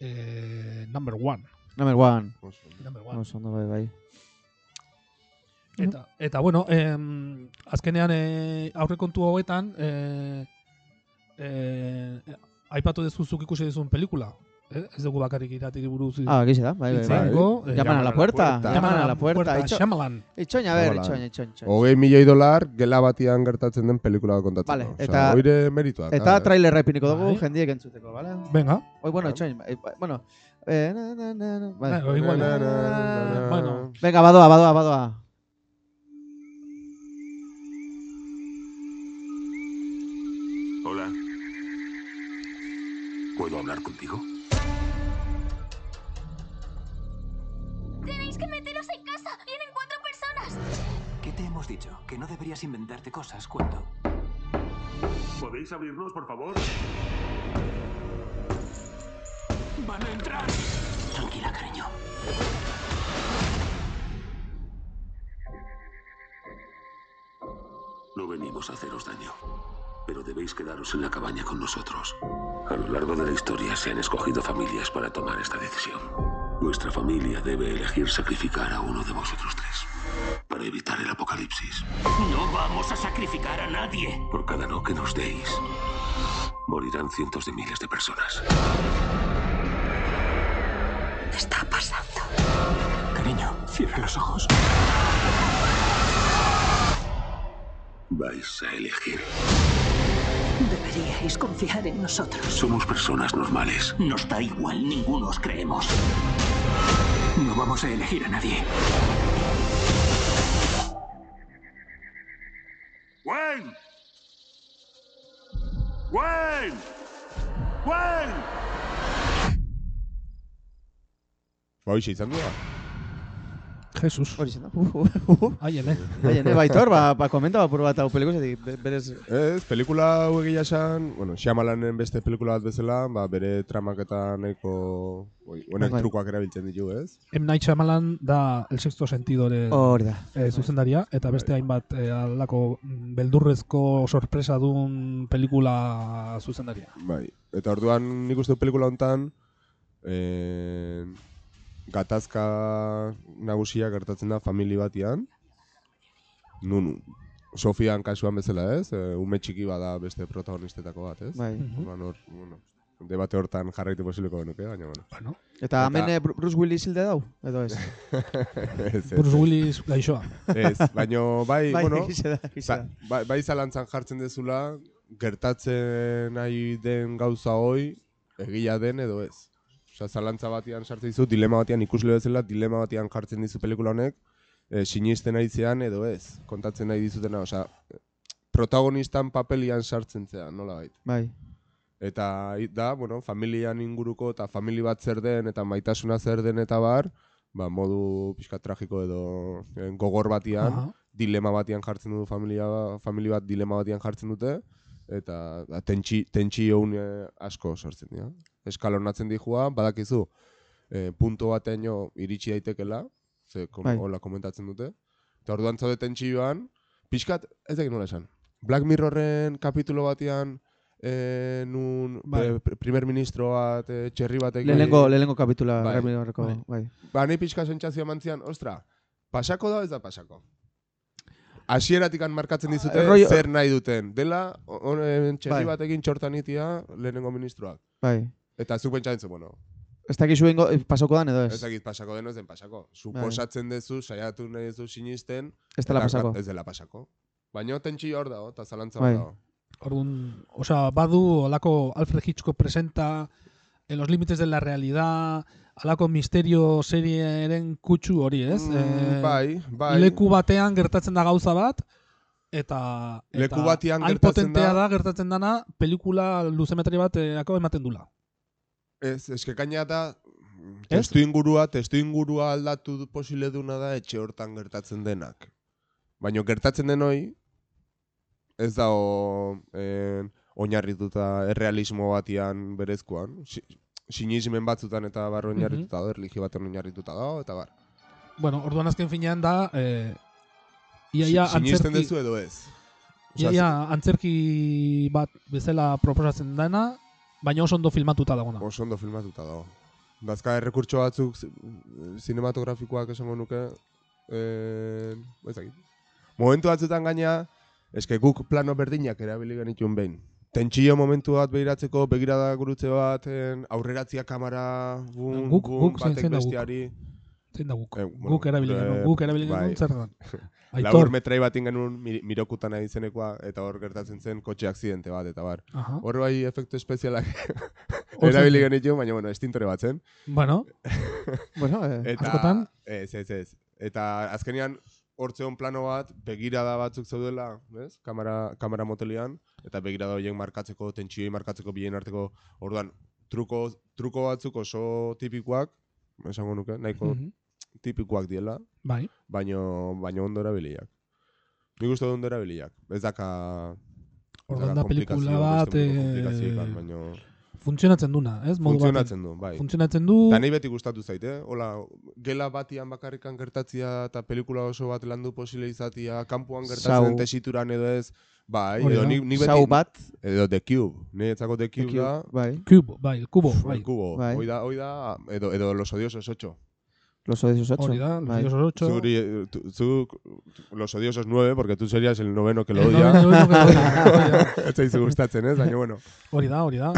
eh, number one. Number one. Oso. Number one. Oso ondo, bai, bai. Eta, eta bueno, em, azkenean e, aurrekontu hauetan, e, e, aipatu dezuzuk ikusi duzun pelikula. Eh? Ez dugu bakarrik iratiri buruz Ah, gize da, bai, bai, bai. eh, Llaman a la puerta. Llaman a la puerta. Shyamalan. Itxoin, a ver, itxoin, itxoin, itxoin. Hogei milioi dolar gela batian gertatzen den pelikula kontatzen. Vale, eta- Oire merituak. Eta trailerra ipiniko dugu, Bai. jendiek entzuteko, bale? Venga, Oi, bueno, Bai. itxoin, eh, ba- bueno, eh, na, na, na, na, Bai, vale. igual. na, na, na, na. Bueno. Venga, badoa, badoa, badoa. Hola. ¿Puedo hablar contigo? Dicho? Que no deberías inventarte cosas cuando... ¿Podéis abrirnos, por favor? ¡Van a entrar! Tranquila, cariño. No venimos a haceros daño, pero debéis quedaros en la cabaña con nosotros. A lo largo de la historia se han escogido familias para tomar esta decisión. Vuestra familia debe elegir sacrificar a uno de vosotros tres para evitar el apocalipsis. No vamos a sacrificar a nadie. Por cada no que nos deis, morirán cientos de miles de personas. ¿Qué está pasando? Cariño, cierra los ojos. Vais a elegir. Deberíais confiar en nosotros. Somos personas normales. Nos da igual, ninguno os creemos. No vamos a elegir a nadie. ¡Wayne! ¡Wayne! ¡Wayne! Ba, hoxe izan du da. Jesus. Hori zen da. Uh, uh, uh. Haien, eh? Eh, baitor, ba, ba, komenta apur bat hau peliko, zetik, be- berez... Ez, pelikula hau egia esan, bueno, Shyamalanen beste pelikula bat bezala, ba, bere tramak eta nahiko, oi, honek Bai. trukoak erabiltzen ditu, ez? M. Night Shyamalan da El Sexto Sentidoren Hori da. eh, zuzendaria, eta beste hainbat eh, alako mm, beldurrezko sorpresa duen pelikula zuzendaria. Bai, eta orduan nik uste pelikula hontan eh, gatazka nagusia gertatzen da famili batian. nun Sofian kasuan bezala ez, e, ume txiki bada beste protagonistetako bat, ez? Bai. Orduan hor, bueno, debate hortan jarraitu posibleko genuke, baina bueno. Bueno, Eta Eta- hemen eh, Bru- Bruce Willis hilde dau, edo ez? <laughs> ez, ez, Bruce Willis gaixoa. ez, baino, bai, Bai, bueno, egize da, egize ba, bai, bai zalantzan jartzen dezula, gertatzen nahi den gauza hoi, egia den edo ez. Osa, zalantza batian sartzen dizu, dilema batian ikusle bezala, dilema batian jartzen dizu pelikula honek, e, sinisten aizean edo ez, kontatzen nahi dizutena, osea, protagonistan papelian sartzen zea, nola bait. Bai. Eta da, bueno, familian inguruko eta famili bat zer den eta maitasuna zer den eta bar, ba, modu pixka tragiko edo eh, gogor batian, Aha. dilema batian jartzen du familia, famili bat dilema batian jartzen dute, eta da, tentsi, tentsi eh, asko sortzen dira. Eskalonatzen dijua, badakizu, e, punto bateño iritsi daitekela, ze kom, Bai. hola komentatzen dute, eta orduan zaude tentsioan, pixkat, ez dakit nola esan, Black Mirrorren kapitulo batean, e, nun Bai. pre- primer ministro bat, e, txerri batekin... Lehenengo, lehenengo kapitula, Bai. Black Mirrorreko, Bai. bai. Ba, nahi pixka sentsazioa mantzian, ostra, pasako da ez da pasako? Hasieratik markatzen dizute Ah, rollo- zer nahi duten. Dela, honen txerri Bai. batekin txortanitia lehenengo ministroak. Bai. Eta zu pentsatzen bueno, Ez dakizu ingo, eh, pasoko dan edo ez ez? dakit pasako den, ez den pasako. Suposatzen dezu, saiatu nahi dezu sinisten, Ez dela pasako. Ez dela pasako. Baina tentsi hor dago, eta zalantza hor Bai. dago. Orduan, osea, badu olako Alfred Hitchcock presenta en los límites de la realidad, alako misterio serieren kutsu hori, ez? Mm, Eh, bai, bai. Leku batean gertatzen da gauza bat, eta, eta Leku batean hain gertatzen potentea da- da gertatzen dana pelikula luzemetri bat eh, ako ematen dula. Ez, eske gaina da, Ez? testu ingurua, testu ingurua aldatu du- posible duna da etxe hortan gertatzen denak. Baina gertatzen den hoi, ez da eh, oinarrituta errealismo batian berezkoan. Si, sinismen batzutan eta bar oinarrituta dago, erligio baten oinarrituta dago, eta bar. Bueno, orduan azken finean da, eh, iaia Si- Sinisten antzerki, duzu edo ez. Osea, iaia antzerki bat bezala proposatzen dena, baina oso ondo filmatuta dagona. Oso ondo filmatuta dago. Dazka errekurtso batzuk zinematografikoak esango nuke, eh, ez dakit. Momentu batzutan gaina, eske guk plano berdinak erabili genituen behin. Tentsio momentu bat behiratzeko, begirada gurutze bat, aurreratzia kamara, bun, Guk- bun, guk batek bestiari. Zein da guk? Eh, bueno, guk erabili gure- genuen, guk erabili bai. genuen <laughs> Aitor. metrai bat mi- mirokutan nahi zenekoa, eta hor gertatzen zen kotxe akzidente bat, eta bar. Aha. Hor bai efektu espezialak erabili zen. genituen, baina bueno, estintore bat zen. Bueno, <laughs> Bueno, eh, Eta, Askotan? Ez, ez, ez. Eta azkenean hortzeon plano bat, begirada batzuk zeudela, ez? Kamera, kamera motelian, eta begirada horiek markatzeko, tentsioi markatzeko bien arteko, orduan, truko, truko batzuk oso tipikoak, esango nuke, nahiko mhm, tipikoak diela, bai. baino, baino ondo erabiliak. Nik uste dut ondo erabiliak. Ez daka... daka da pelikula bat, eh, komplikazioetan, baino... Funtzionatzen duna, ez? Modu. Funtzionatzen du, bai. Funtzionatzen du, Eta nahi beti gustatu zait, eh? Hola, gela batian bakarrikan gertatzia eta pelikula oso bat landu posible izatia, kanpoan gertatzen Sau. tesituran edo ez, bai, edo da. nik, nik beti... sau bat, Edo The Cube, niretzako The Cube, Cube, da, bai. kubo, bai, el kubo, bai. el kubo, Bai. hoi da, hoi da, edo, edo Los Odiosos 8. Los odiosos ocho. Hori da, bai. los ocho. Zuri, eh, tu- zu, Los Odiosos 9, porque tú serías el noveno que lo odia. noveno, el noveno que lo odia, hori da. ez zaizu gustatzen, ez? Baina, bueno, Hori da, hori da.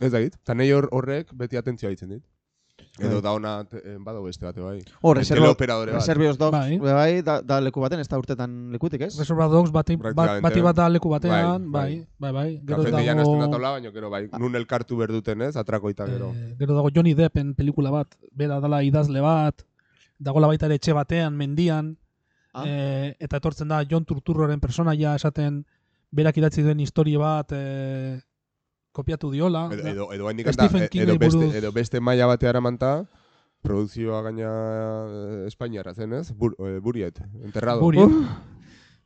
ez dakit. Eta nahi hor, horrek beti atentzioa ditzen dit. Edo Bai. da ona, eh, badago beste bate bai. Hor, reservo, teleoperadore bat. Reservios Dogs, Bai. bai, bai da, da leku baten, ez da urtetan lekutik, ez? Reserva Dogs bati, bat, Praktikamente. bati bat da leku batean, Bai, bai, bai, bai. Gero da dago, taula, baina gero bai, nun elkartu berduten, ez? Atrakoita gero. eh, gero dago Johnny Deppen pelikula bat, bera dala idazle bat, dagola baita ere etxe batean, mendian, Ah. eh, eta etortzen da John Turturroren personaia esaten berak idatzi duen historia bat eh, kopiatu diola. edo, edo, edo, da, Stephen e- Kingei edo, beste, edo beste maila batea eramanta, produkzioa gaina eh, Espainiara zen, ez? Bur, eh, buriet, enterrado. Buri. Uf,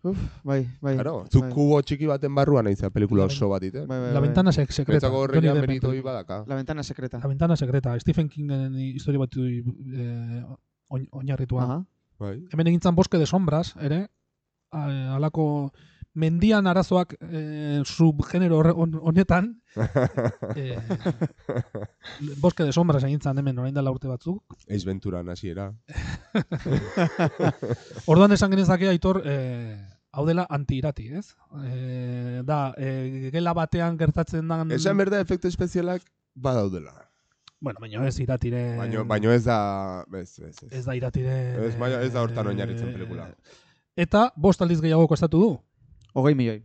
uf, bai, bai. Claro, zu bai. kubo txiki baten barruan nahi pelikula La oso bat ite. Bai, bai, La bai. ventana sec- secreta. Betzako badaka. La ventana secreta. La ventana secreta. Stephen Kingen historia bat eh, oinarritua. Aha. Bai. Hemen egintzan boske de sombras, ere, a- halako mendian arazoak eh, subgenero honetan, <laughs> eh, boske de sombras egintzan hemen orain dela urte batzuk. Eiz Ventura hasiera. <laughs> Orduan esan genezake aitor, eh, hau dela anti-irati, ez? E, da, e, gela batean gertatzen dan... Esan berda efektu espezialak badaudela. Bueno, baina ez iratiren... Baino, baino ez da... Ez, ez, ez. Ez da iratiren... Ez, baina ez da hortan oinarritzen pelikula. Eta bost aldiz gehiago kostatu du. Hogei milioi.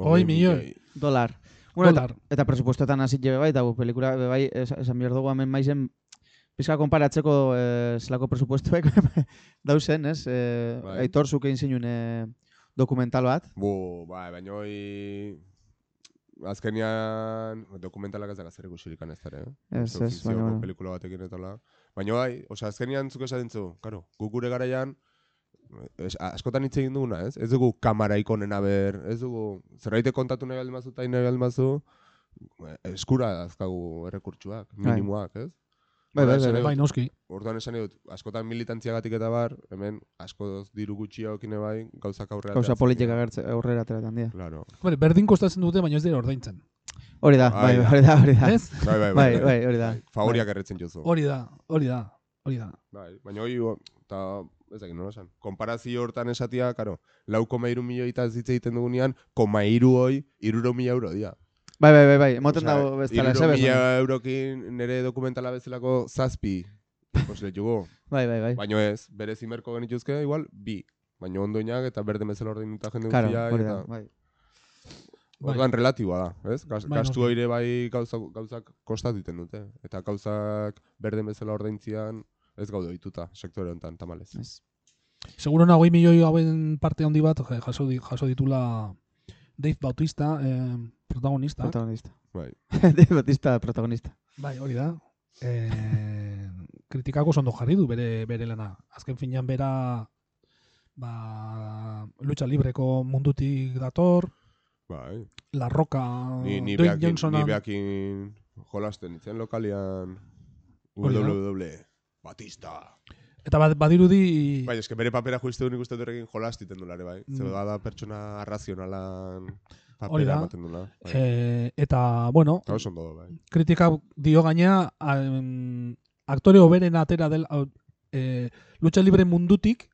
Hogei milioi. Dolar. Bueno, Dolar. Eta, eta presupuestoetan hasi jebe bai, eta pelikula be bai, es, esan behar dugu hemen maizen, pizka konparatzeko eh, zelako presupuestoek <laughs> dauzen, ez? Eh, Bai. Aitor zuk egin zinuen eh, dokumental bat. Bu, bai, baina hoi... Azkenian, dokumentalak ez da zer ikusirikan ez dara, eh? Ez, ez, bueno. pelikula batekin eta hola. Baina bai, osea, azkenian zuk esaten zu, karo, guk gure garaian, es, askotan hitz egin duguna, ez? Ez dugu kamara ikonena ber, ez dugu, zerbait kontatu nahi baldin bazu eta nahi baldin eskura azkagu errekurtsuak, minimoak, ez? Bai, bai, bai, Bai, dut- noski. Orduan esan dut, askotan militantziagatik eta bar, hemen asko diru gutxiagokin bai, gauzak aurrera. Gauza politika dira. agertze, aurrera ateratzen dira. Claro. Hombre, berdin kostatzen dute, baina ez dira ordaintzen. Hori da, bai, Ai, da. hori da, hori da. Ez? Bai, bai, Bai, bai, hori da. Favoriak erretzen jozu. Hori da, hori da, hori da. Bai, baina hori, eta, ez dakit, nola esan. Konparazio hortan esatia, karo, lau koma iru milioi eta zitze egiten dugunean, koma iru hoi, iruro mila euro dia. Bai, bai, bai, bai, emoten dago bezala, ez mila eurokin nire dokumentala bezalako zazpi, posle jugo. Bai, bai, bai. Baina ez, bere zimerko genituzke, igual, bi. Baina ondoinak eta berde bezala ordein duta jende Claro, guztia. eta- bai. Orduan relatiboa da, ez? Gas, Bai, gastu hori bai gauzak, gauzak kostatu egiten dute. Eta gauzak berde bezala ordaintzian ez gaude ohituta sektore honetan tamalez. Ez. Seguro nago milioi hauen parte handi bat eh, jaso, jaso ditula Dave Bautista, eh, protagonista. Protagonista. Bai. <laughs> Dave Bautista protagonista. Bai, hori da. Eh, kritikako oso ondo jarri du bere, bere lana. Azken finean bera ba, lucha libreko mundutik dator, Bai. La Roca, Ni, ni, Dwayne beakin, Johnsona... ni beakin jolasten itzen lokalian. WWE Batista. Eta bad- badirudi... Bai, eske bere papera juizte duen ikusten horrekin jolastiten dulare, bai. Mm. Zer da pertsona arrazionalan Hori da. dula. Bai. Eh, eta, bueno, Eta oso ondo, bai. kritika dio gaina um, aktore oberena atera del au- eh, lucha libre mundutik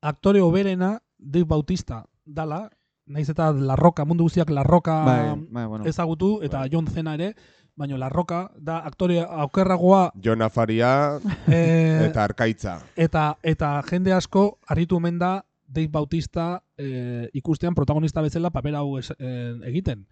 aktore oberena Dave Bautista dala naiz eta La Roca mundu guztiak La Roca Bai, bai, bueno. ezagutu eta Bai. John Cena ere baina La Roca da aktore aukerragoa Jon Afaria eh, eta Arkaitza. eta eta jende asko harritu omen da Dave Bautista eh, ikustean protagonista bezala papera hau es- eh, egiten.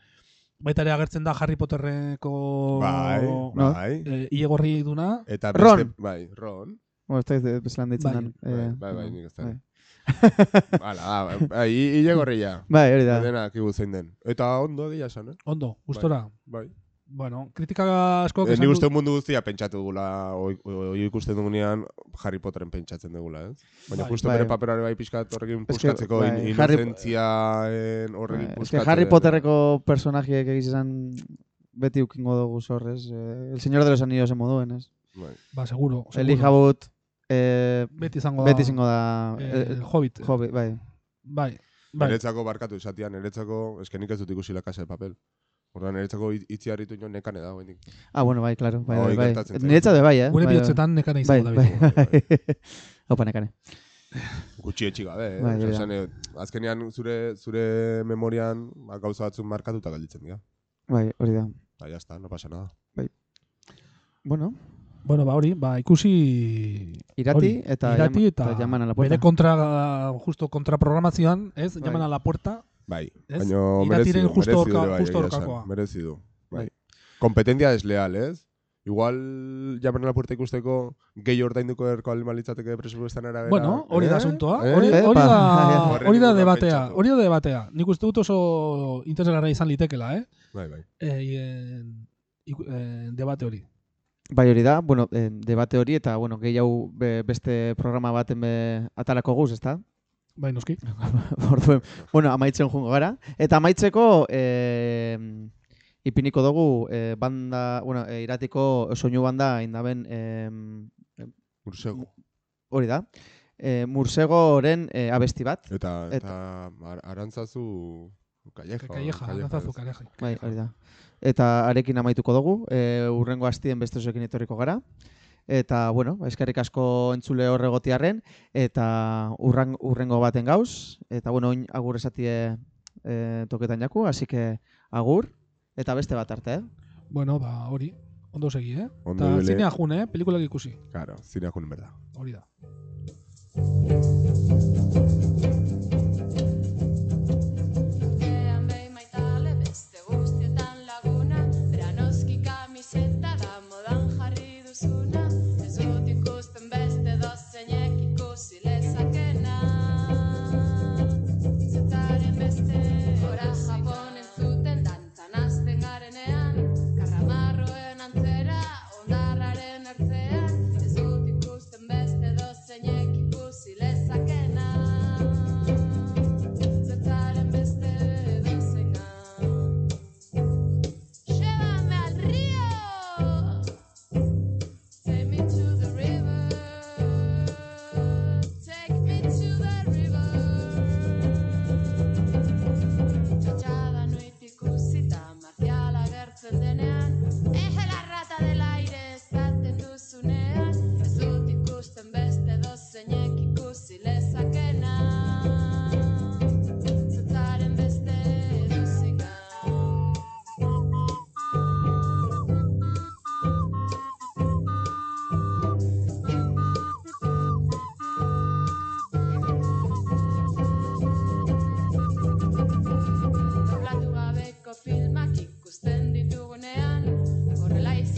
Baita ere agertzen da Harry Potterreko Bai, No. bai. eh, ilegorri duna. Eta Ron. beste, bai, Ron. Bueno, ez da bezala Bai. ditzen dan. Bai, eh, bai, bai, nik ez da. bai. <laughs> Hala, bai, hile gorria. Bai, hori da. Dena, kibu zein den. Eta ondo egia esan, eh? Ondo, gustora. Bai. Bueno, kritika asko Eh, Ni uste mundu guztia pentsatu dugula, oi, ikusten dugunean Harry Potteren pentsatzen dugula, ez? Baina Bai. justo Bai. bere paperare bai pixkat horrekin Es que, puskatzeko, bai, in, Harry- inocentziaen horrekin Bai, Es que puskatu. Harry Potterreko personajeek egiz esan beti ukingo dugu zorrez. Eh, el Señor de los Anillos en moduen, ez? Bai. Ba, seguro. seguro. Elijah Wood, eh, Beti izango da. beti izango da... eh, eh, el Hobbit. Hobbit, bai. Bai. Bai. Niretzako barkatu esatean, niretzako, eske nik ez dut ikusi la casa de papel. Orduan niretzako it- itzi harritu ino nekane da, hoendik. Ah, bueno, bai, claro. Bai, bai, bai. Niretzat bai, eh? Gure bai, bihotzetan nekana bai, izango da bai, bai. <laughs> Opa, nekane. Gutxi etxi gabe, eh? Bai, esan, eh, azkenean zure zure memorian ba, gauza batzuk markatuta gelditzen dira. Bai, hori da. Eta ya está, no pasa nada. Bueno, Bueno, ba hori, ba ikusi irati Hori, eta, irati llama- eta llaman a la puerta. bere kontra justo kontra programazioan, ez? Bai. Llaman a la puerta. Bai, baina merezi Iratiren du, justo merezi orka- du, bai, justo orkakoa. merezi du. Bai. Bai. Kompetentia desleal, ez? Igual a la puerta ikusteko gehi ordainduko erko alimalitzateke presupuestan arabera. Bueno, hori da Eh? asuntoa. Eh? Hori, Epa. <laughs> hori da, hori da debatea. Hori da debatea. Nik uste dut oso interesgarra izan litekela, eh? Bai, bai. Eh, iku- eh, debate hori. Bai, hori da, bueno, eh, debate hori eta, bueno, gehi hau be, beste programa baten be atalako guz, ezta? Bai, noski. <laughs> Orduen, bueno, amaitzen jungo gara. Eta amaitzeko, eh, ipiniko dugu, eh, banda, bueno, eh, iratiko soinu banda indaben, eh, Ursego. hori da, eh, Mursegoren eh, abesti bat. Eta, Et- eta ar arantzazu Calleja. Kaieja, nazazu kaieja. Bai, hori da. Eta arekin amaituko dugu, e, urrengo hastien beste zuekin etorriko gara. Eta, bueno, eskerrik asko entzule horregotiarren, eta urran, urrengo baten gauz, eta, bueno, oin agur esatie e, toketan jaku, así que agur, eta beste bat arte, eh? Bueno, ba, hori. Ondo segi, eh? Ondo Eta zinea jun, eh? Pelikulak ikusi. Claro, zineak unen berda. Hori da.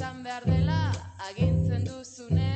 Izan behar dela agintzen ikusten